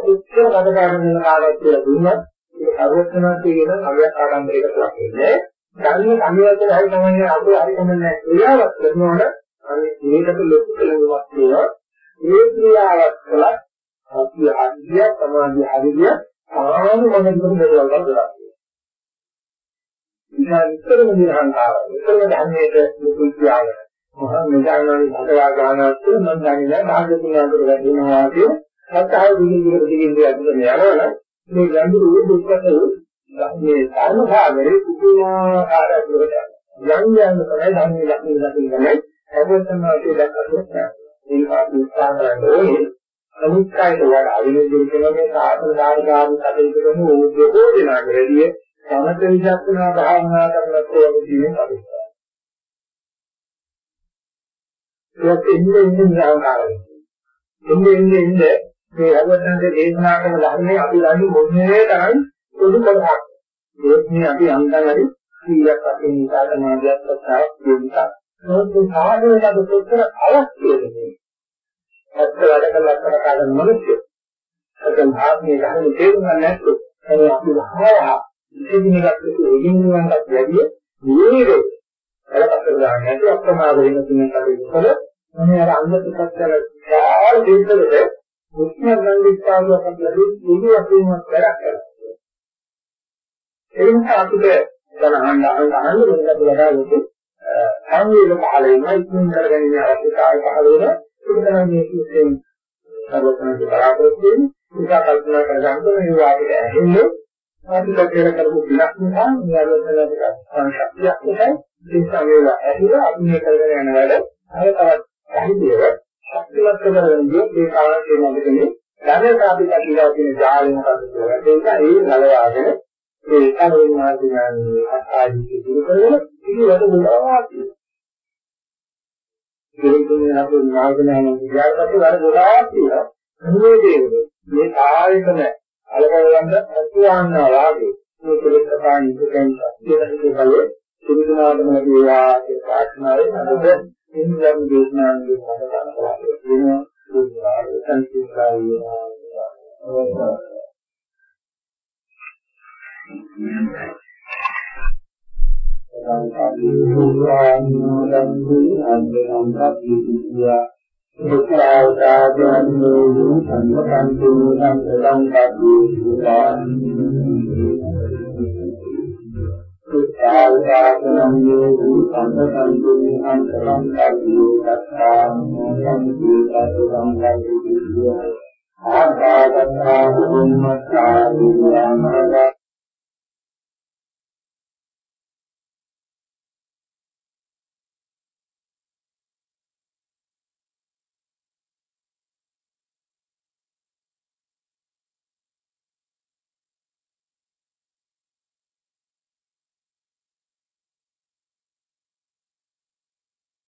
කොච්චර කඩකාරන වෙන කාලයක් කියලා දුන්නා ඒක සර්වඥාන්සේ කියන අව්‍යක් ආරම්භයකට ලක් වෙන්නේ ධර්ම අනිවාර්යයෙන් හරි තමයි අපේ හරි කමන්නේ ක්‍රියාවක් කරනවනේ අනේ මේකට ලොකු කෙලෙවක් තියෙනවා මේ ක්‍රියාවක් කළා අපි අධ්‍ය සමාධි අධ්‍ය ආන මොනකටද දේවල් කරලා ඉතින් ඉතරම නිරහංකාර ඉතරම ධර්මයේද ලොකු ක්‍රියාවක් මහා මෙදානනි භගවා ගානත් මම දන්නේ නැහැ. භාග්‍යතුන් වහන්සේ වැඩිනවා කියන සත්‍යය දිගින් දිගට දිගින් දිගට යනවනේ මේ ගැඹුරු දුක්ඛ මේ ධර්ම සාගරේ කුතුහාකාර ඇතුළට යම් යම් තමයි ධර්මයේ ලක්ෂණ දකින්න තමයි අවබෝධනාවේ දක්වන්නේ ඒක අපි උත්සාහ කරන්නේ අනිත්‍යයට වඩා අවිනෝදයෙන් කියන මේ සාසන ධාරකාරු කටයුතු කරන ඕජෝ දෙනාගරදී සමත විදර්ශනා භාවනා කරනකොට වගේ තියෙන පරිස්සම. ඒක ඉන්නේ ඉන්නේ නිරාකාරයි. ඉන්නේ ඉන්නේ ඉන්නේ මේ අවබෝධයෙන් දේශනා කරන ධර්මයේ අපි දන්නේ මොන්නේ තරම් පොදු කොටසක්. ඒත් මේ අපි අන්තන් හරි සීලයක් අපේ නිසාද මාර්ගයක් සත්‍යාවක් කියනවා. මොකද සාධනයට දුක්තර අවශ්‍යද මේ. ඇත්ත වැඩ කළා කරකාගෙන මිනිස්සු. අතන් ආත්මයේ ධර්ම තේරුම් ගන්න නැත්නම් ඒ අපි වහා ඉතිදිනකට එදිනෙන්නට වැඩිය නිරේ වැඩකට ගන්න නැති අප්‍රමාද වෙන තුනක් අපි කර මොනේ අර අංග ටිකක් කර යාර දෙන්නද මුස්ම ගංගිස්තාවයක් ලැබෙන්නේ නිදි වශයෙන්ම වැඩක් කරනවා ඒ නිසා අපිට දැනහන්න අහන්න අහන්න වෙනකට වඩා ලොකු සංවේග පහළ වෙනවා ඉක්මන් කරගන්න අවශ්‍යතාවය පහළ වෙනවා ඒක තමයි මේ කිසිම සර්වඥ බලාපොරොත්තු වෙන්නේ ඒක කල්පනා කරගන්න මේ වාගේ ඇහෙන්නේ අපි කටේර කරපු විලක් නිසා මේ ආලෝචනයට සංශක්තියක් නැහැ ඒ සමේල ඇහිලා අපි මේ කරගෙන යන වැඩ අර තවත් පැහැදිලිව ශක්තිමත් කරගෙන ගියොත් ඒ කාරණා තේරුම් ගන්න අපි කටිලා තියෙන ජාලය මොකක්ද කියලා. ඒක ඒ නලවාගෙන ඒ කලින් මාර්ගඥානයේ ආදී දුරු කරගෙන ඉතින් වැඩ ගොඩාක් තියෙනවා. ඒකෙන් අපි මාර්ගඥානයේ ඉතිහාසයට වැඩ ගොඩාක් තියෙනවා. මේ දේ මේ කායකම අලකවන්න අතුවන්නා වාගේ. මේ කෙලෙසපාන් ඉදෙන් සත්‍යයෙන් බලේ සිරිනාදම දේවා කියන ප්‍රාර්ථනාවෙන් අද ඉන්ද්‍රම් දේශනාන්ගේ සඳහන් කරලා තියෙනවා බුද්ධාර සංකීර්ණයි සංකල්ප සුඛාවදාදයන්ෝ සංකම්පු සංකලං කප්පු සුඛාන් සුඛාවදාදයන්ෝ සංකම්පු සංකලං කප්පු සත්තාන් සංකම්පු සංකලං කප්පු ආකාදත්තා බුම්මත්තා විරාමා